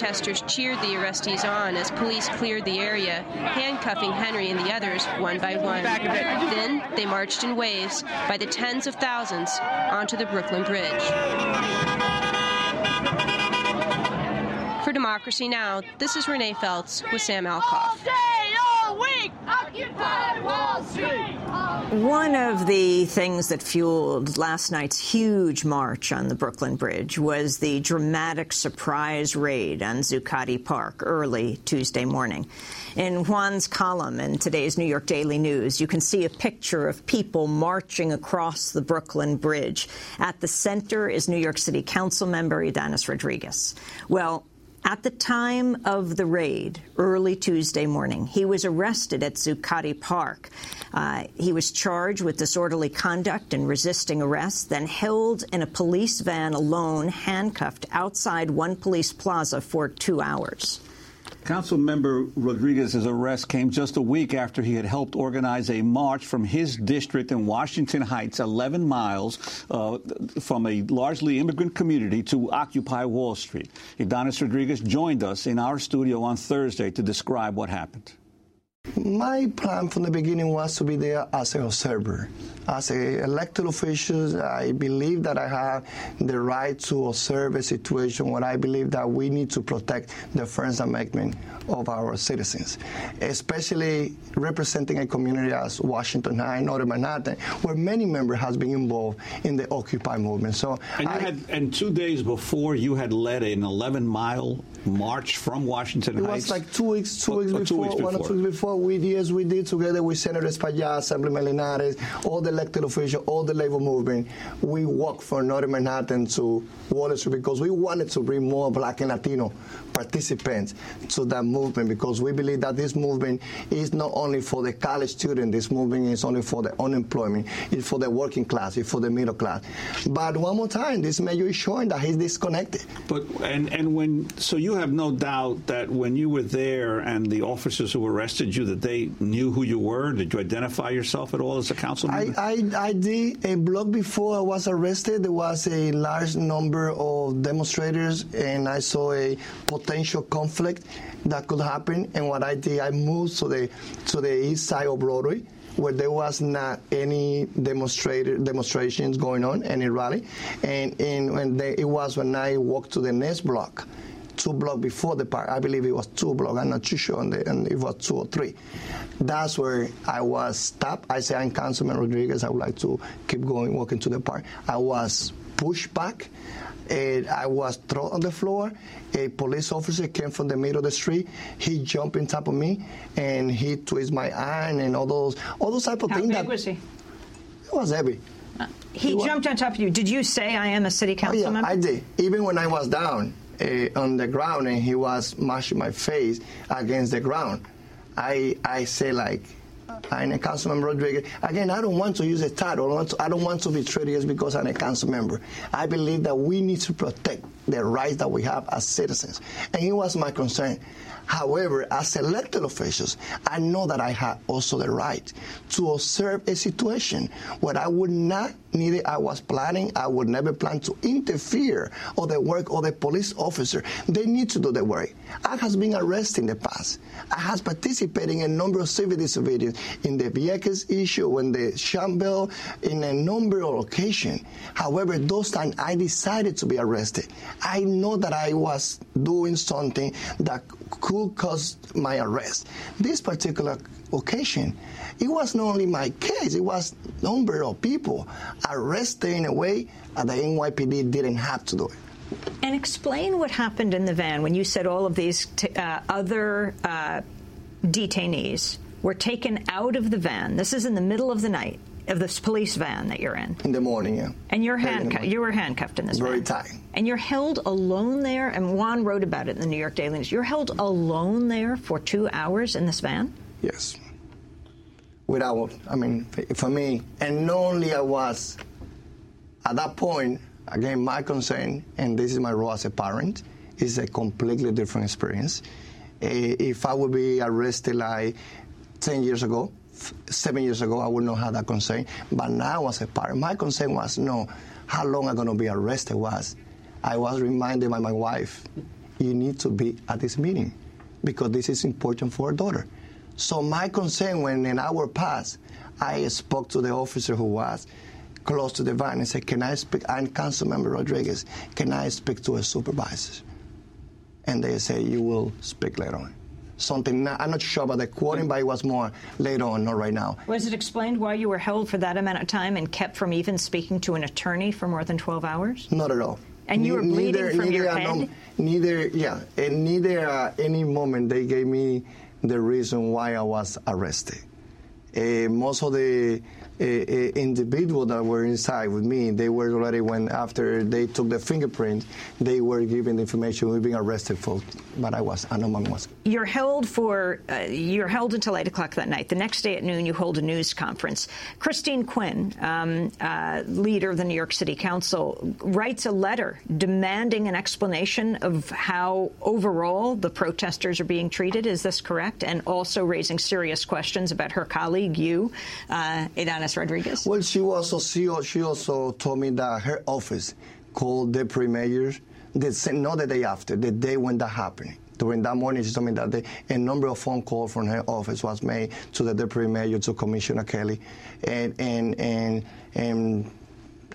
Protesters cheered the arrestees on as police cleared the area, handcuffing Henry and the others one by one. Then they marched in waves by the tens of thousands onto the Brooklyn Bridge. For Democracy Now!, this is Renee Feltz with Sam Alcoff. One of the things that fueled last night's huge march on the Brooklyn Bridge was the dramatic surprise raid on Zuccotti Park early Tuesday morning. In Juan's column in today's New York Daily News, you can see a picture of people marching across the Brooklyn Bridge. At the center is New York City Council member Ydanis Rodriguez. Well, at the time of the raid, early Tuesday morning, he was arrested at Zuccotti Park. Uh, he was charged with disorderly conduct and resisting arrest, then held in a police van alone, handcuffed outside one police plaza for two hours. Council member Rodriguez's arrest came just a week after he had helped organize a march from his district in Washington Heights, 11 miles uh, from a largely immigrant community to Occupy Wall Street. Ydanis Rodriguez joined us in our studio on Thursday to describe what happened. My plan from the beginning was to be there as an observer. As an elected official, I believe that I have the right to observe a situation where I believe that we need to protect the First Amendment of our citizens, especially representing a community as Washington High, Northern Manhattan, where many members has been involved in the Occupy movement. So, and, I, had, and two days before, you had led an 11-mile march from Washington it Heights. was like two weeks, two, weeks, before, two weeks one or two weeks before. We yes, we did together with Senator Espaillat, Assemblyman Linares, all the elected officials, all the labor movement. We walked from Northern Manhattan to Wall Street because we wanted to bring more Black and Latino participants to that movement because we believe that this movement is not only for the college student. This movement is only for the unemployment. It's for the working class. It's for the middle class. But one more time, this mayor is showing that he's disconnected. But and and when so you have no doubt that when you were there and the officers who arrested you that they knew who you were. Did you identify yourself at all as a council member? I, I, I did. A block before I was arrested, there was a large number of demonstrators, and I saw a potential conflict that could happen. And what I did, I moved to the to the east side of Broadway where there was not any demonstrator demonstrations going on, any rally, and, and when they, it was when I walked to the next block, two blocks before the park. I believe it was two blocks. I'm not too sure, and, and it was two or three. That's where I was stopped. I said, I'm Councilman Rodriguez. I would like to keep going, walking to the park. I was pushed back. And I was thrown on the floor. A police officer came from the middle of the street. He jumped on top of me and he twisted my arm and all those all those type of How things. big that, was he? It was heavy. He, was- jumped on top of you. Did you say I am a city Oh, yeah, member? I did. Even when I was down Uh, on the ground and he was mashing my face against the ground, I I say like, I'm a councilman Rodriguez. Again, I don't want to use a title. I don't want to, I don't want to be treated as because I'm a council member. I believe that we need to protect the rights that we have as citizens, and it was my concern. However, as elected officials, I know that I have also the right to observe a situation where I would not, neither I was planning, I would never plan to interfere or the work of the police officer. They need to do the work. I has been arrested in the past. I has participated in a number of civil disobedience in the Vieques issue, in the Shambell, in a number of occasions. However, those times I decided to be arrested. I know that I was doing something that could cause my arrest. This particular occasion, it was not only my case, it was number of people arrested in a way that the NYPD didn't have to do it. And explain what happened in the van when you said all of these uh, other uh, detainees were taken out of the van. This is in the middle of the night of this police van that you're in. In the morning, yeah. And you're Early in the handcuffed. You were handcuffed in this Very van. tight. And you're held alone there. And Juan wrote about it in the New York Daily News. You're held alone there for two hours in this van. Yes. Without, I mean, for me, and not only I was, at that point, again, my concern, and this is my role as a parent, is a completely different experience. Uh, if I would be arrested like 10 years ago, seven years ago, I would not have that concern. But now, as a parent, my concern was no, how long I'm going to be arrested was. I was reminded by my wife, you need to be at this meeting because this is important for our daughter. So my concern when an hour passed, I spoke to the officer who was close to the van and said, Can I speak? I'm Councilmember Rodriguez. Can I speak to a supervisor? And they say, You will speak later on. Something, I'm not sure about the quoting, but it was more later on, not right now. Was it explained why you were held for that amount of time and kept from even speaking to an attorney for more than 12 hours? Not at all. And you were bleeding neither, from neither, your head? no, neither, yeah, and neither uh, any moment they gave me the reason why I was arrested. Uh, most of the uh, uh, individuals that were inside with me, they were already when after they took the fingerprint, they were given the information. We were being arrested for, but I was, I know my was. You're held for uh, you're held until eight o'clock that night. The next day at noon, you hold a news conference. Christine Quinn, um, uh, leader of the New York City Council, writes a letter demanding an explanation of how overall the protesters are being treated. Is this correct? And also raising serious questions about her colleague, you, uh, Ydanis Rodriguez. Well, she also she, she also told me that her office called deputy mayors. The same, not the day after, the day when that happened. During that morning, she told me that the, a number of phone calls from her office was made to the deputy mayor, to Commissioner Kelly, and and and and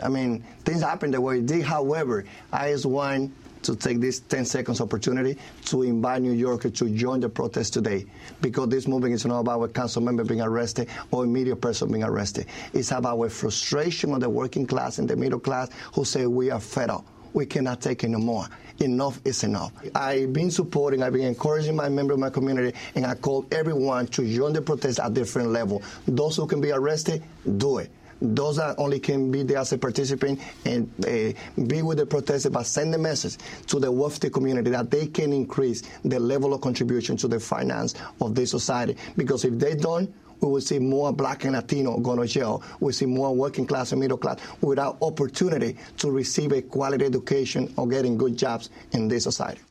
I mean things happened the way it did. However, I just want to take this 10 seconds opportunity to invite New Yorkers to join the protest today because this movement is not about a council member being arrested or a media person being arrested. It's about a frustration of the working class and the middle class who say we are fed up. We cannot take anymore. Enough is enough. I've been supporting, I've been encouraging my member of my community, and I call everyone to join the protest at different level. Those who can be arrested, do it those that only can be there as a participant and uh, be with the protesters, but send a message to the wealthy community that they can increase the level of contribution to the finance of this society. Because if they don't, we will see more black and Latino going to jail. We'll see more working class and middle class without opportunity to receive a quality education or getting good jobs in this society.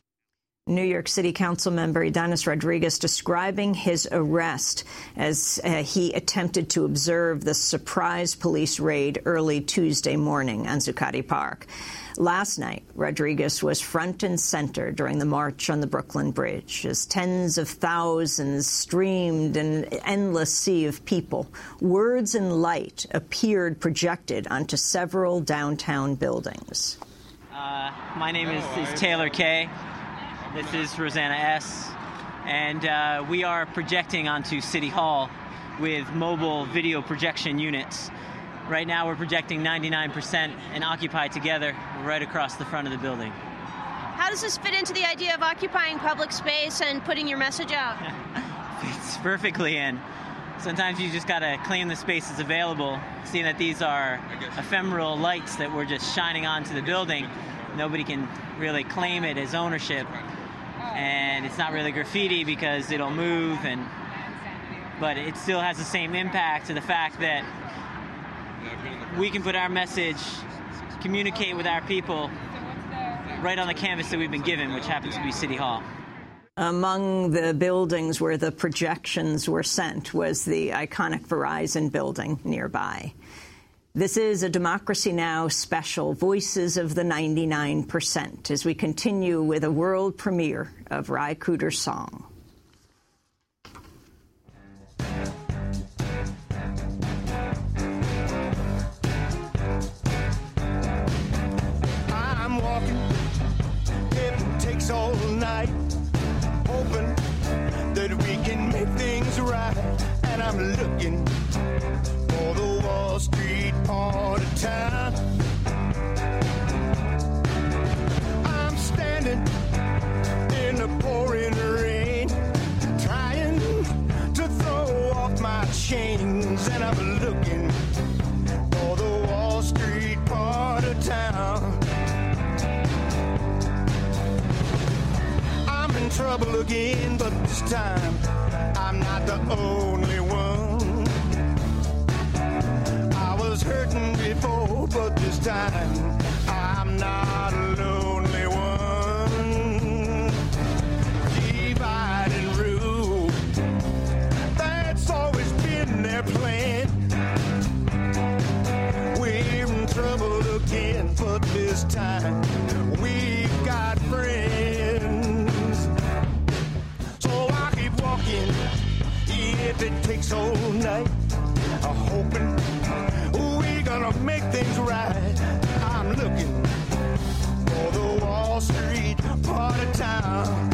New York City Council member Ydanis Rodriguez describing his arrest as uh, he attempted to observe the surprise police raid early Tuesday morning on Zuccotti Park. Last night, Rodriguez was front and center during the march on the Brooklyn Bridge as tens of thousands streamed an endless sea of people. Words and light appeared projected onto several downtown buildings. Uh, my name is, is Taylor Kay. This is Rosanna S. And uh, we are projecting onto City Hall with mobile video projection units. Right now we're projecting 99% and Occupy together right across the front of the building. How does this fit into the idea of occupying public space and putting your message out? Fits perfectly in. Sometimes you just gotta claim the space spaces available, seeing that these are ephemeral lights that we're just shining onto the building. Nobody can really claim it as ownership and it's not really graffiti because it'll move and but it still has the same impact to the fact that we can put our message communicate with our people right on the canvas that we've been given which happens to be city hall among the buildings where the projections were sent was the iconic Verizon building nearby. This is a Democracy Now! special, Voices of the 99%, as we continue with a world premiere of Ry Cooder's song. I'm walking, it takes all night, hoping that we can make things right. And I'm looking for the Wall Street of town. I'm standing in the pouring rain, trying to throw off my chains, and I'm looking for the Wall Street part of town. I'm in trouble again, but this time I'm not the only one hurting before, but this time I'm not a lonely one. Divide and rule, that's always been their plan. We're in trouble again, but this time we've got friends. So I keep walking, if it takes all night, I'm hoping gonna things right. I'm looking for the Wall Street part of town.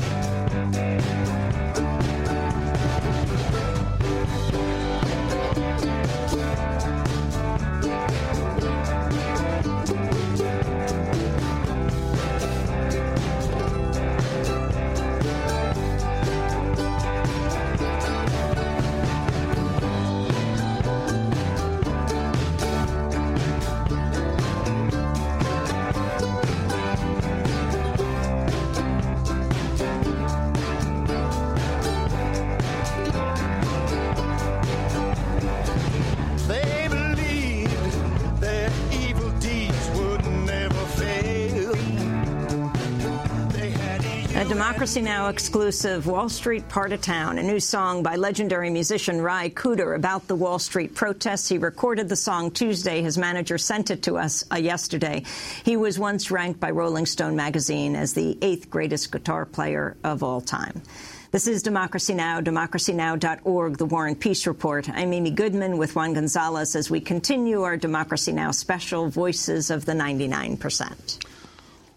A Democracy Now! exclusive Wall Street Part of Town, a new song by legendary musician Ry Cooder about the Wall Street protests. He recorded the song Tuesday. His manager sent it to us uh, yesterday. He was once ranked by Rolling Stone magazine as the eighth greatest guitar player of all time. This is Democracy Now!, democracynow.org, The War and Peace Report. I'm Amy Goodman with Juan Gonzalez as we continue our Democracy Now! special, Voices of the 99 percent.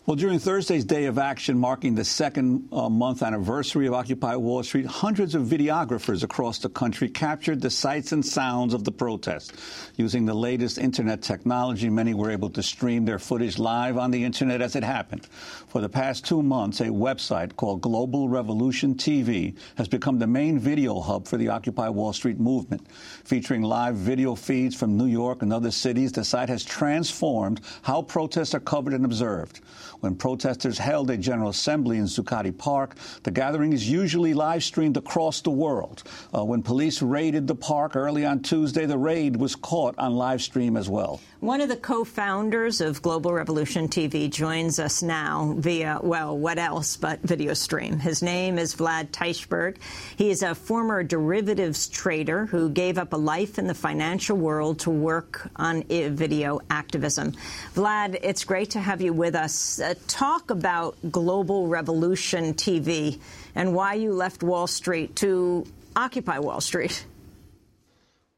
Well, during Thursday's day of action marking the second uh, month anniversary of Occupy Wall Street, hundreds of videographers across the country captured the sights and sounds of the protest. Using the latest internet technology, many were able to stream their footage live on the internet as it happened. For the past two months, a website called Global Revolution TV has become the main video hub for the Occupy Wall Street movement. Featuring live video feeds from New York and other cities, the site has transformed how protests are covered and observed. When protesters held a General Assembly in Zuccotti Park, the gathering is usually live streamed across the world. Uh, when police raided the park early on Tuesday, the raid was caught on live stream as well. One of the co-founders of Global Revolution TV joins us now via, well, what else but video stream. His name is Vlad Teichberg. He is a former derivatives trader who gave up a life in the financial world to work on video activism. Vlad, it's great to have you with us. Uh, talk about Global Revolution TV and why you left Wall Street to occupy Wall Street.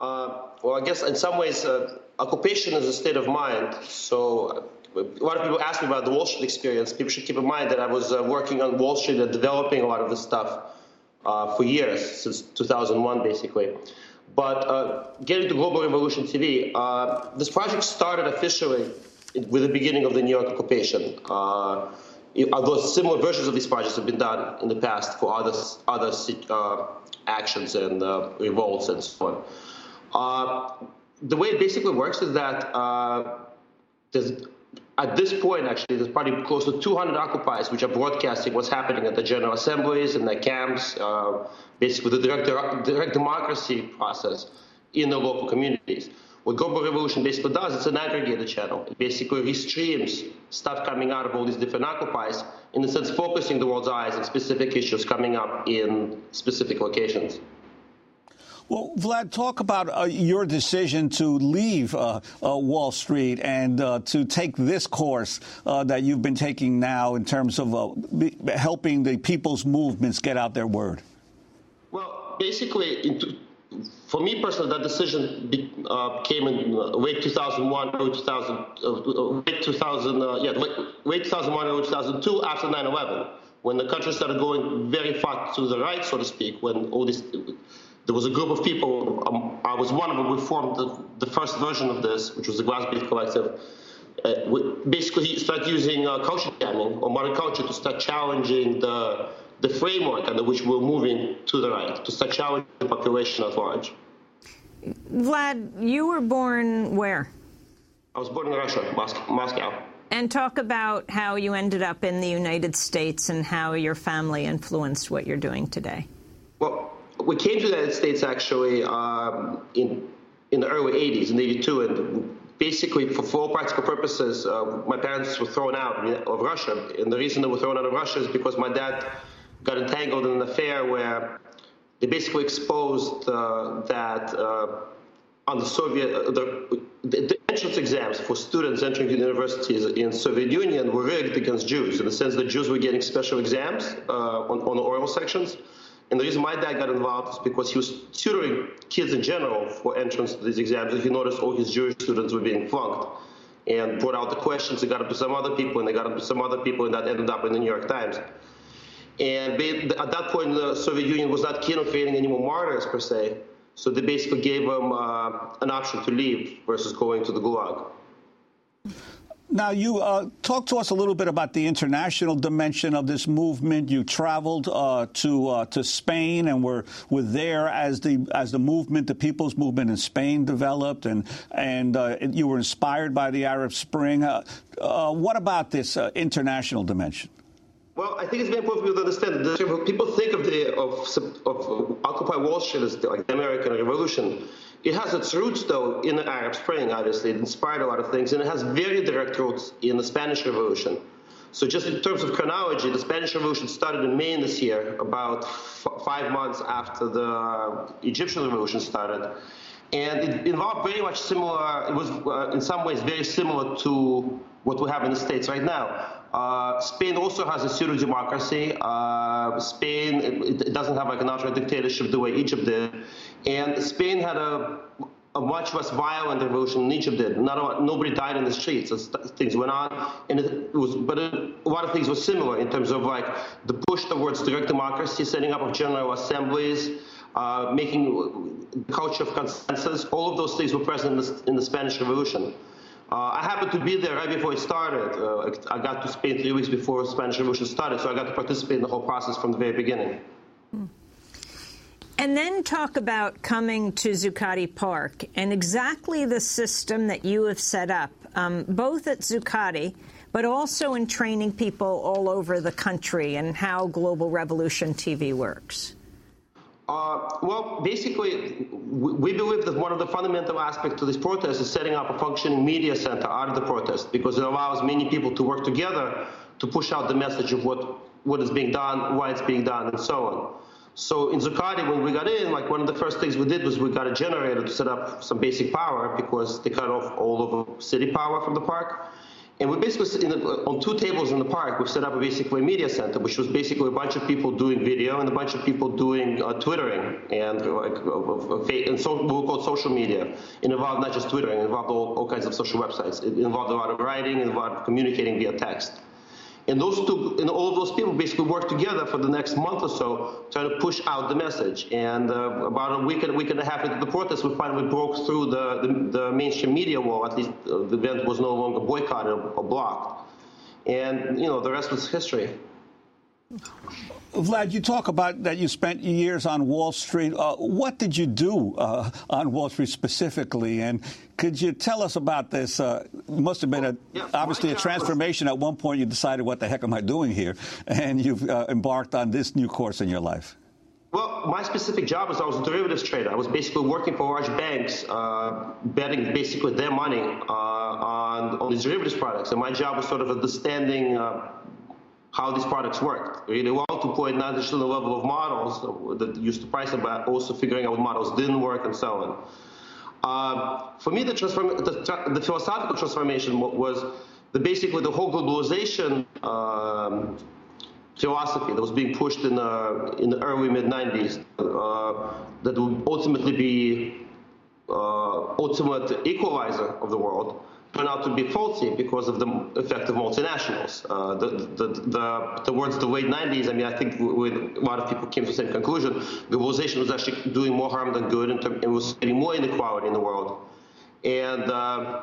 Uh, well, I guess in some ways, uh, occupation is a state of mind. So, uh, a lot of people ask me about the Wall Street experience. People should keep in mind that I was uh, working on Wall Street and developing a lot of this stuff uh, for years, since 2001, basically. But getting to Global Revolution TV, this project started officially with the beginning of the New York occupation. although similar versions of these projects have been done in the past for other other actions and revolts and so on. Uh, the way it basically works is that uh, at this point, actually, there's probably close to 200 occupiers which are broadcasting what's happening at the General Assemblies and the camps, uh, basically with the direct, direct democracy process in the local communities. What Global Revolution basically does, it's an aggregated channel. It basically restreams stuff coming out of all these different occupiers, in a sense, focusing the world's eyes on specific issues coming up in specific locations. Well, Vlad, talk about uh, your decision to leave uh, uh, Wall Street and uh, to take this course uh, that you've been taking now in terms of uh, helping the people's movements get out their word. Well, basically, for me personally, that decision be, came in late 2001, early 2000, late 2000, yeah, late, late 2001, early 2002, after 9/11, when the country started going very far to the right, so to speak, when all this there was a group of people. Um, I was one of them. We formed the, the, first version of this, which was the Glass Bead Collective. Uh, we basically, started using uh, culture jamming or modern culture to start challenging the the framework under which we're moving to the right, to such challenging the population at large. Vlad, you were born where? I was born in Russia, Moscow. And talk about how you ended up in the United States and how your family influenced what you're doing today. Well, we came to the United States actually um, in in the early 80s, in 82, and basically for, for all practical purposes, uh, my parents were thrown out of Russia. And the reason they were thrown out of Russia is because my dad got entangled in an affair where they basically exposed uh, that uh, on the Soviet, uh, the, the, entrance exams for students entering universities in Soviet Union were rigged against Jews, in the sense that Jews were getting special exams uh, on, on the oral sections And the reason my dad got involved is because he was tutoring kids in general for entrance to these exams. And he noticed all his Jewish students were being flunked and brought out the questions. They got up to some other people, and they got up to some other people, and that ended up in the New York Times. And they, at that point, the Soviet Union was not keen on creating any more martyrs per se. So they basically gave them uh, an option to leave versus going to the Gulag. Now, you uh, talk to us a little bit about the international dimension of this movement. You traveled uh, to uh, to Spain and were were there as the as the movement, the people's movement in Spain developed, and and uh, you were inspired by the Arab Spring. Uh, uh, what about this international dimension? Well, I think it's very important for people to understand that people think of the of, of Occupy Wall Street as the, like the American Revolution. It has its roots, though, in the Arab Spring. Obviously, it inspired a lot of things, and it has very direct roots in the Spanish Revolution. So, just in terms of chronology, the Spanish Revolution started in May this year, about five months after the Egyptian Revolution started, and it involved very much similar. It was, uh, in some ways, very similar to what we have in the States right now. Uh, Spain also has a pseudo democracy. Uh, Spain it, it, doesn't have like an outright dictatorship the way Egypt did, and Spain had a, a much less violent revolution than Egypt did. Not a, nobody died in the streets as things went on, and it, was. But it, a lot of things were similar in terms of like the push towards direct democracy, setting up of general assemblies. Uh, making the culture of consensus, all of those things were present in the, in the Spanish Revolution. Uh, I happened to be there right before it started. Uh, I got to Spain three weeks before the Spanish Revolution started, so I got to participate in the whole process from the very beginning. And then talk about coming to Zuccotti Park and exactly the system that you have set up, um, both at Zuccotti, but also in training people all over the country and how Global Revolution TV works. Uh, well, basically, we believe that one of the fundamental aspects of this protest is setting up a functioning media center out of the protest because it allows many people to work together to push out the message of what, what is being done, why it's being done, and so on. So in Zuccotti, when we got in, like one of the first things we did was we got a generator to set up some basic power because they cut off all of the city power from the park. And we basically, the, on two tables in the park, we set up a basically media center, which was basically a bunch of people doing video and a bunch of people doing uh, twittering and like uh, and so we'll call social media. It involved not just twittering, it involved all, all kinds of social websites. It involved a lot of writing, it involved communicating via text. And those two, and all of those people basically worked together for the next month or so, trying to push out the message. And uh, about a week and a week and a half into the protest, we finally broke through the, the, the mainstream media wall. At least uh, the event was no longer boycotted or, blocked. And you know, the rest was history. Vlad, you talk about that you spent years on Wall Street. Uh, what did you do uh, on Wall Street specifically? And could you tell us about this? Uh, must have been a, yeah, obviously a transformation. Was... At one point, you decided, what the heck am I doing here? And you've uh, embarked on this new course in your life. Well, my specific job was I was a derivatives trader. I was basically working for large banks, uh, betting basically their money uh, on, on these derivatives products. And my job was sort of understanding how these products worked really well to point not just to the level of models that used to price them, but also figuring out models didn't work and so on. Uh, for me, the, the, the, philosophical transformation was the basically the whole globalization um, philosophy that was being pushed in the, in the early mid 90s uh, that would ultimately be uh, ultimate equalizer of the world turned out to be faulty because of the effect of multinationals. Uh, the, the, the, towards the late 90s, I mean, I think we, a lot of people came to the same conclusion. Globalization was actually doing more harm than good, and it was creating more inequality in the world. And uh,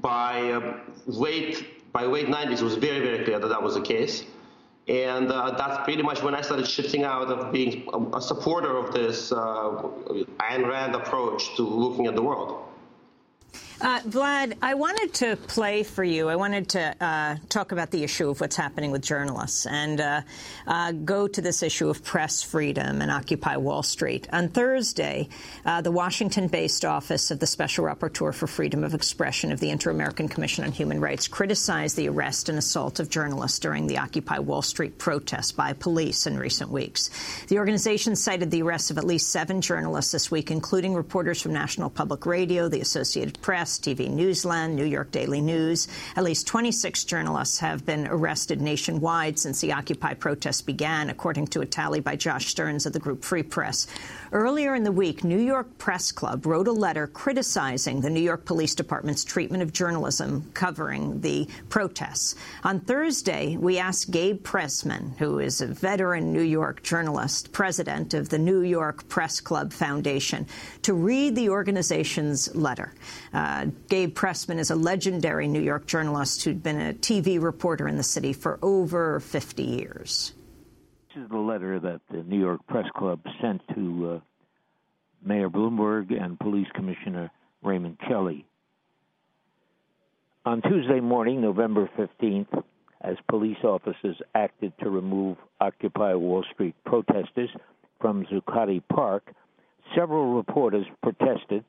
by uh, late by late 90s, it was very very clear that that was the case. And uh, that's pretty much when I started shifting out of being a, a supporter of this uh, Ayn Rand approach to looking at the world. Uh, Vlad, I wanted to play for you. I wanted to uh, talk about the issue of what's happening with journalists and uh, uh go to this issue of press freedom and Occupy Wall Street. On Thursday, uh, the Washington-based Office of the Special Rapporteur for Freedom of Expression of the Inter-American Commission on Human Rights criticized the arrest and assault of journalists during the Occupy Wall Street protests by police in recent weeks. The organization cited the arrests of at least seven journalists this week, including reporters from National Public Radio, the Associated Press, Press, TV Newsland, New York Daily News. At least 26 journalists have been arrested nationwide since the Occupy protests began, according to a tally by Josh Stearns of the group Free Press. Earlier in the week, New York Press Club wrote a letter criticizing the New York Police Department's treatment of journalism covering the protests. On Thursday, we asked Gabe Pressman, who is a veteran New York journalist, president of the New York Press Club Foundation, to read the organization's letter. Uh, Gabe Pressman is a legendary New York journalist who'd been a TV reporter in the city for over 50 years. This is the letter that the New York Press Club sent to uh, Mayor Bloomberg and Police Commissioner Raymond Kelly. On Tuesday morning, November 15th, as police officers acted to remove Occupy Wall Street protesters from Zuccotti Park, several reporters protested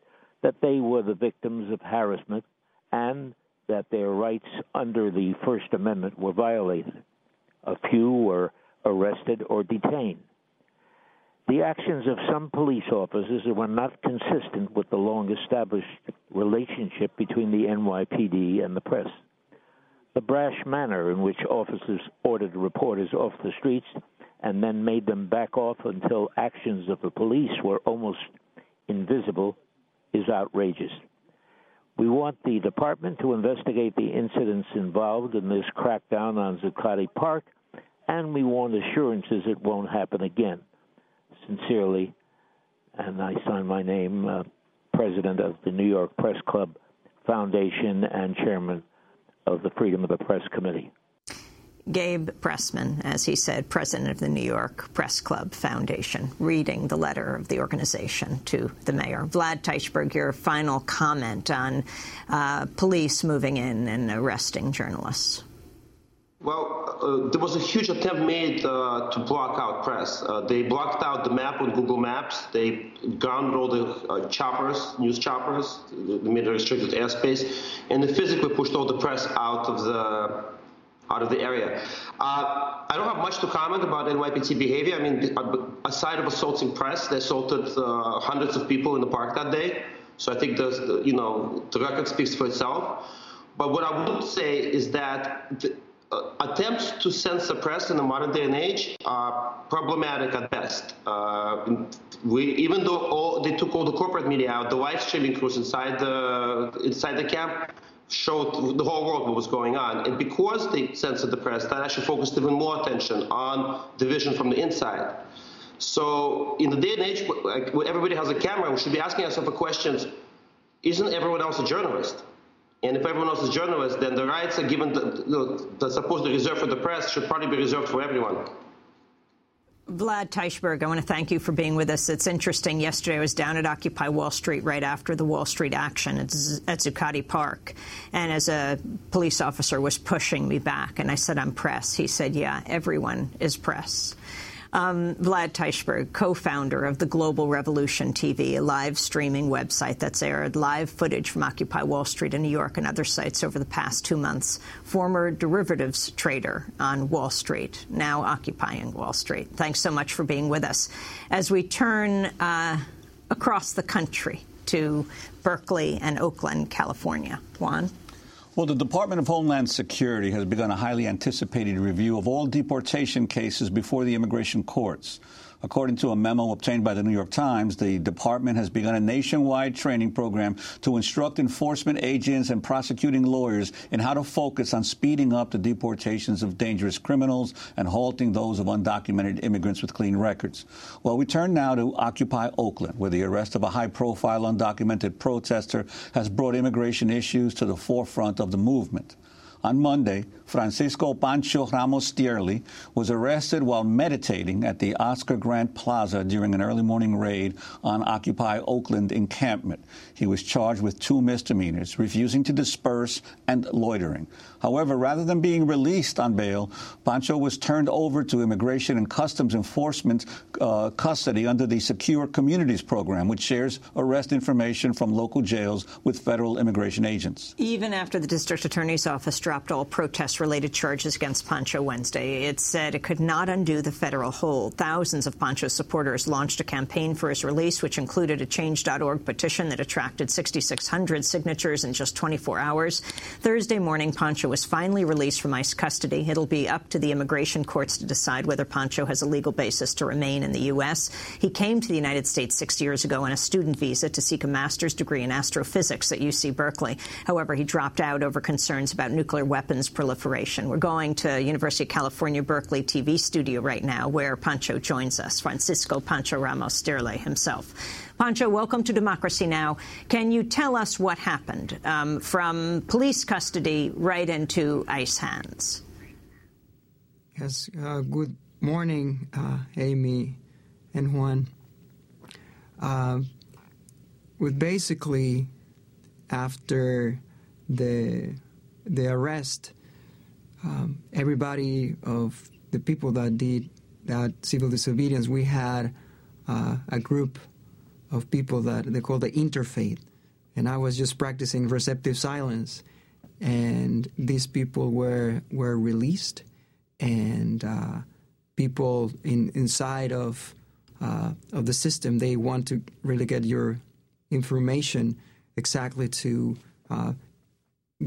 that they were the victims of harassment and that their rights under the First Amendment were violated. A few were arrested, or detained. The actions of some police officers were not consistent with the long established relationship between the NYPD and the press. The brash manner in which officers ordered reporters off the streets and then made them back off until actions of the police were almost invisible is outrageous. We want the department to investigate the incidents involved in this crackdown on Zuccotti Park and we want assurances it won't happen again. Sincerely, and I sign my name, uh, President of the New York Press Club Foundation and Chairman of the Freedom of the Press Committee. Gabe Pressman, as he said, president of the New York Press Club Foundation, reading the letter of the organization to the mayor. Vlad Teichberg, your final comment on uh, police moving in and arresting journalists. Well, uh, there was a huge attempt made uh, to block out press. Uh, they blocked out the map on Google Maps. They grounded all the uh, choppers, news choppers. They made a restricted airspace, and they physically pushed all the press out of the out of the area. Uh, I don't have much to comment about NYPD behavior. I mean, aside of assaulting press, they assaulted uh, hundreds of people in the park that day. So I think the you know the record speaks for itself. But what I would say is that. The, uh, attempts to censor press in the modern day and age are problematic at best. Uh, we, even though all, they took all the corporate media out, the live streaming crews inside the inside the camp showed the whole world what was going on. And because they censored the press, that actually focused even more attention on division from the inside. So in the day and age where everybody has a camera, we should be asking ourselves the questions: Isn't everyone else a journalist? And if everyone else is a journalist, then the rights are given, you know, that's supposed reserved for the press should probably be reserved for everyone. Vlad Teichberg, I want to thank you for being with us. It's interesting. Yesterday, I was down at Occupy Wall Street right after the Wall Street action at, at Zuccotti Park, and as a police officer was pushing me back, and I said, "I'm press." He said, "Yeah, everyone is press." Um, Vlad Teichberg, co-founder of the Global Revolution TV, a live streaming website that's aired live footage from Occupy Wall Street in New York and other sites over the past two months. Former derivatives trader on Wall Street, now occupying Wall Street. Thanks so much for being with us. As we turn uh, across the country to Berkeley and Oakland, California. Juan? Well, the Department of Homeland Security has begun a highly anticipated review of all deportation cases before the immigration courts. According to a memo obtained by the New York Times, the department has begun a nationwide training program to instruct enforcement agents and prosecuting lawyers in how to focus on speeding up the deportations of dangerous criminals and halting those of undocumented immigrants with clean records. Well, we turn now to Occupy Oakland, where the arrest of a high-profile undocumented protester has brought immigration issues to the forefront of the movement. On Monday, Francisco Pancho Ramos Stierle was arrested while meditating at the Oscar Grant Plaza during an early morning raid on Occupy Oakland encampment. He was charged with two misdemeanors, refusing to disperse and loitering. However, rather than being released on bail, Pancho was turned over to Immigration and Customs Enforcement uh, custody under the Secure Communities Program, which shares arrest information from local jails with federal immigration agents. Even after the district attorney's office dropped all protest-related charges against Pancho Wednesday. It said it could not undo the federal hold. Thousands of Pancho supporters launched a campaign for his release, which included a Change.org petition that attracted 6,600 signatures in just 24 hours. Thursday morning, Pancho was finally released from ICE custody. It'll be up to the immigration courts to decide whether Pancho has a legal basis to remain in the U.S. He came to the United States six years ago on a student visa to seek a master's degree in astrophysics at UC Berkeley. However, he dropped out over concerns about nuclear weapons proliferation. We're going to University of California, Berkeley TV studio right now, where Pancho joins us, Francisco Pancho Ramos Stierle himself. Pancho, welcome to Democracy Now! Can you tell us what happened um, from police custody right into ICE hands? Yes, uh, good morning, uh, Amy and Juan. Uh, with basically after the the arrest, um, everybody of the people that did that civil disobedience, we had uh, a group of people that they call the interfaith, and I was just practicing receptive silence, and these people were were released, and uh, people in inside of uh, of the system they want to really get your information exactly to uh,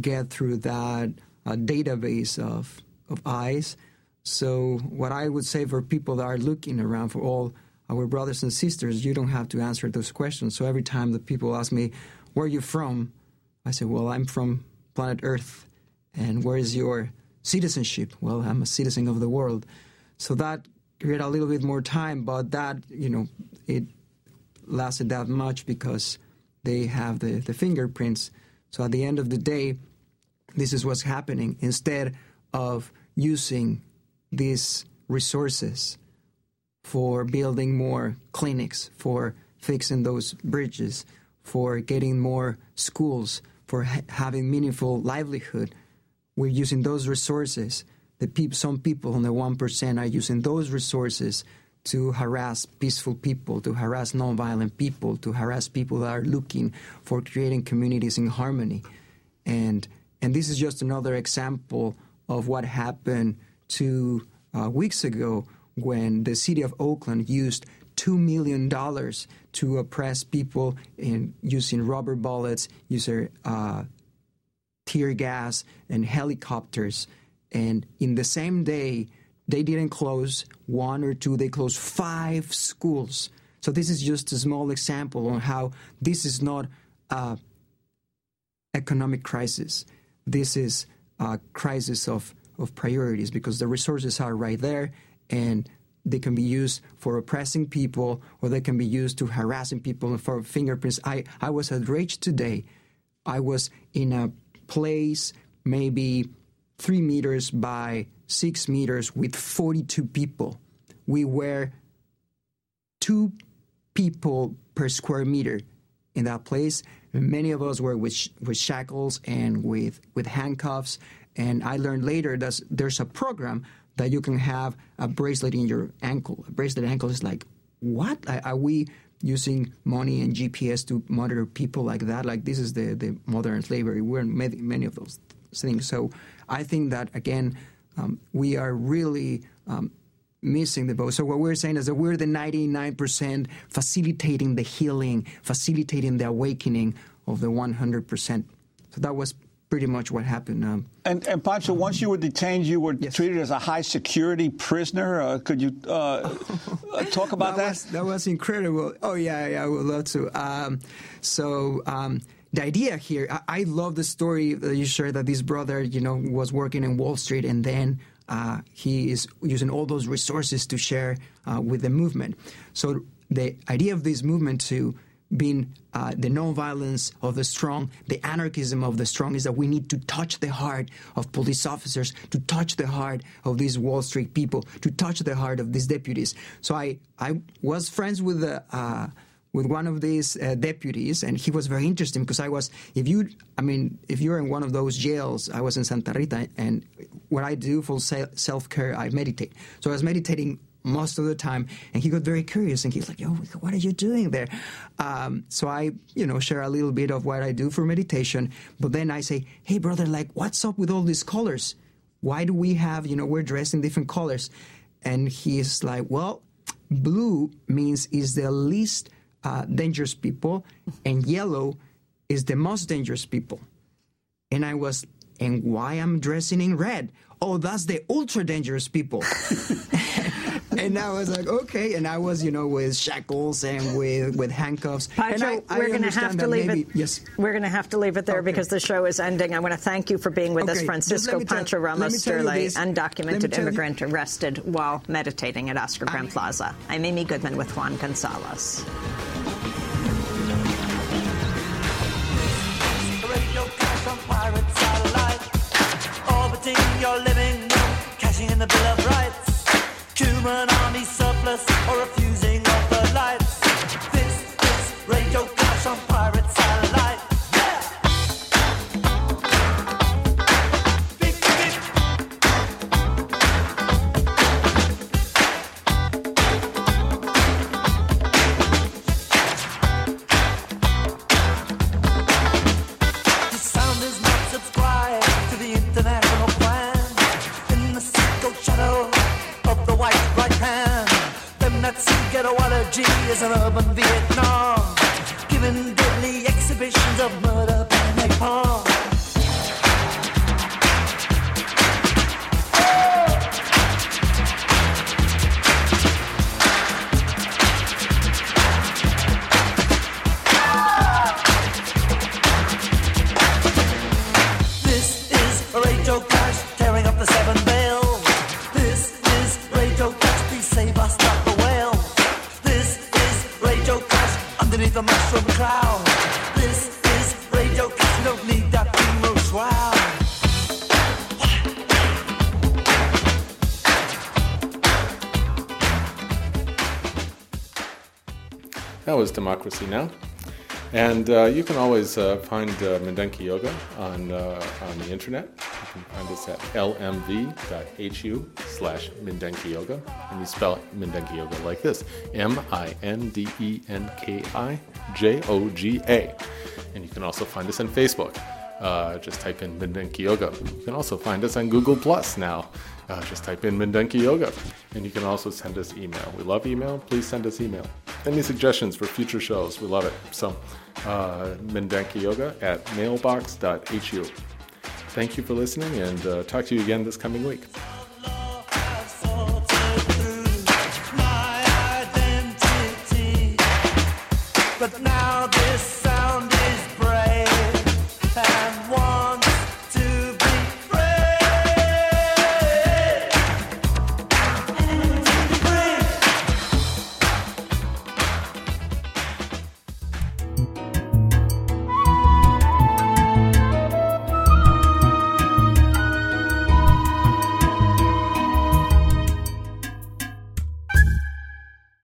get through that uh, database of, of eyes. So, what I would say for people that are looking around for all our brothers and sisters, you don't have to answer those questions. So, every time the people ask me, Where are you from? I say, Well, I'm from planet Earth. And where is your citizenship? Well, I'm a citizen of the world. So, that created a little bit more time, but that, you know, it lasted that much because they have the, the fingerprints. So at the end of the day, this is what's happening. Instead of using these resources for building more clinics, for fixing those bridges, for getting more schools, for ha- having meaningful livelihood, we're using those resources. The pe- some people on the 1% are using those resources to harass peaceful people, to harass nonviolent people, to harass people that are looking for creating communities in harmony. And, and this is just another example of what happened two uh, weeks ago when the city of Oakland used $2 million to oppress people in using rubber bullets, using uh, tear gas, and helicopters. And in the same day, they didn't close one or two, they closed five schools. So this is just a small example on how this is not a economic crisis. This is a crisis of, of priorities because the resources are right there and they can be used for oppressing people or they can be used to harassing people for fingerprints. I, I was outraged today. I was in a place maybe three meters by six meters with 42 people. We were two people per square meter in that place. Many of us were with, with shackles and with, with handcuffs. And I learned later that there's a program that you can have a bracelet in your ankle. A bracelet ankle is like, what? Are we using money and GPS to monitor people like that? Like, this is the, the modern slavery. We're in many, many of those things. So I think that, again, um, we are really um, missing the boat. So what we're saying is that we're the 99% facilitating the healing, facilitating the awakening of the 100%. So that was pretty much what happened. Um, and, and Pancho, once you were detained, you were yes. treated as a high security prisoner. Uh, could you uh, talk about that? That was, that was, incredible. Oh, yeah, yeah, I would love to. Um, so, um, the idea here, I, I, love the story that you shared that this brother, you know, was working in Wall Street and then uh, he is using all those resources to share uh, with the movement. So the idea of this movement to being uh, the nonviolence of the strong, the anarchism of the strong, is that we need to touch the heart of police officers, to touch the heart of these Wall Street people, to touch the heart of these deputies. So I, I was friends with the uh, with one of these uh, deputies, and he was very interesting because I was, if you, I mean, if you're in one of those jails, I was in Santa Rita, and what I do for self care, I meditate. So I was meditating most of the time. And he got very curious and he's like, yo, what are you doing there? Um, so I, you know, share a little bit of what I do for meditation. But then I say, hey, brother, like, what's up with all these colors? Why do we have, you know, we're dressed in different colors? And he's like, well, blue means is the least uh, dangerous people, and yellow is the most dangerous people. And I was, and why I'm dressing in red? Oh, that's the ultra dangerous people. and I was like, okay. And I was, you know, with shackles and with with handcuffs. Pancho, I, we're going to have to leave maybe, it. Yes, we're going to have to leave it there okay. because the show is ending. I want to thank you for being with okay, us, Francisco Pancho Ramos Stierle, undocumented immigrant you. arrested while meditating at Oscar Grant Plaza. I'm Amy Goodman with Juan Gonzalez. your living room, cashing in the Bill of Rights. Human army surplus or refusing of the lights. This is Radio Clash on Democracy Now! And uh, you can always uh, find uh, Mindenki Joga on, uh, on the internet. You can find us at lmv.hu slash Mindenki Joga. And you spell Mindenki Joga like this M I N D E N K I J O G A. And you can also find us on Facebook. Uh, just type in Mindenki Joga. You can also find us on Google Plus now. Uh, just type in Mindenki Joga. And you can also send us email. We love email. Please send us email. Any suggestions for future shows? We love it. So, uh, Yoga at mailbox.hu. Thank you for listening and uh, talk to you again this coming week.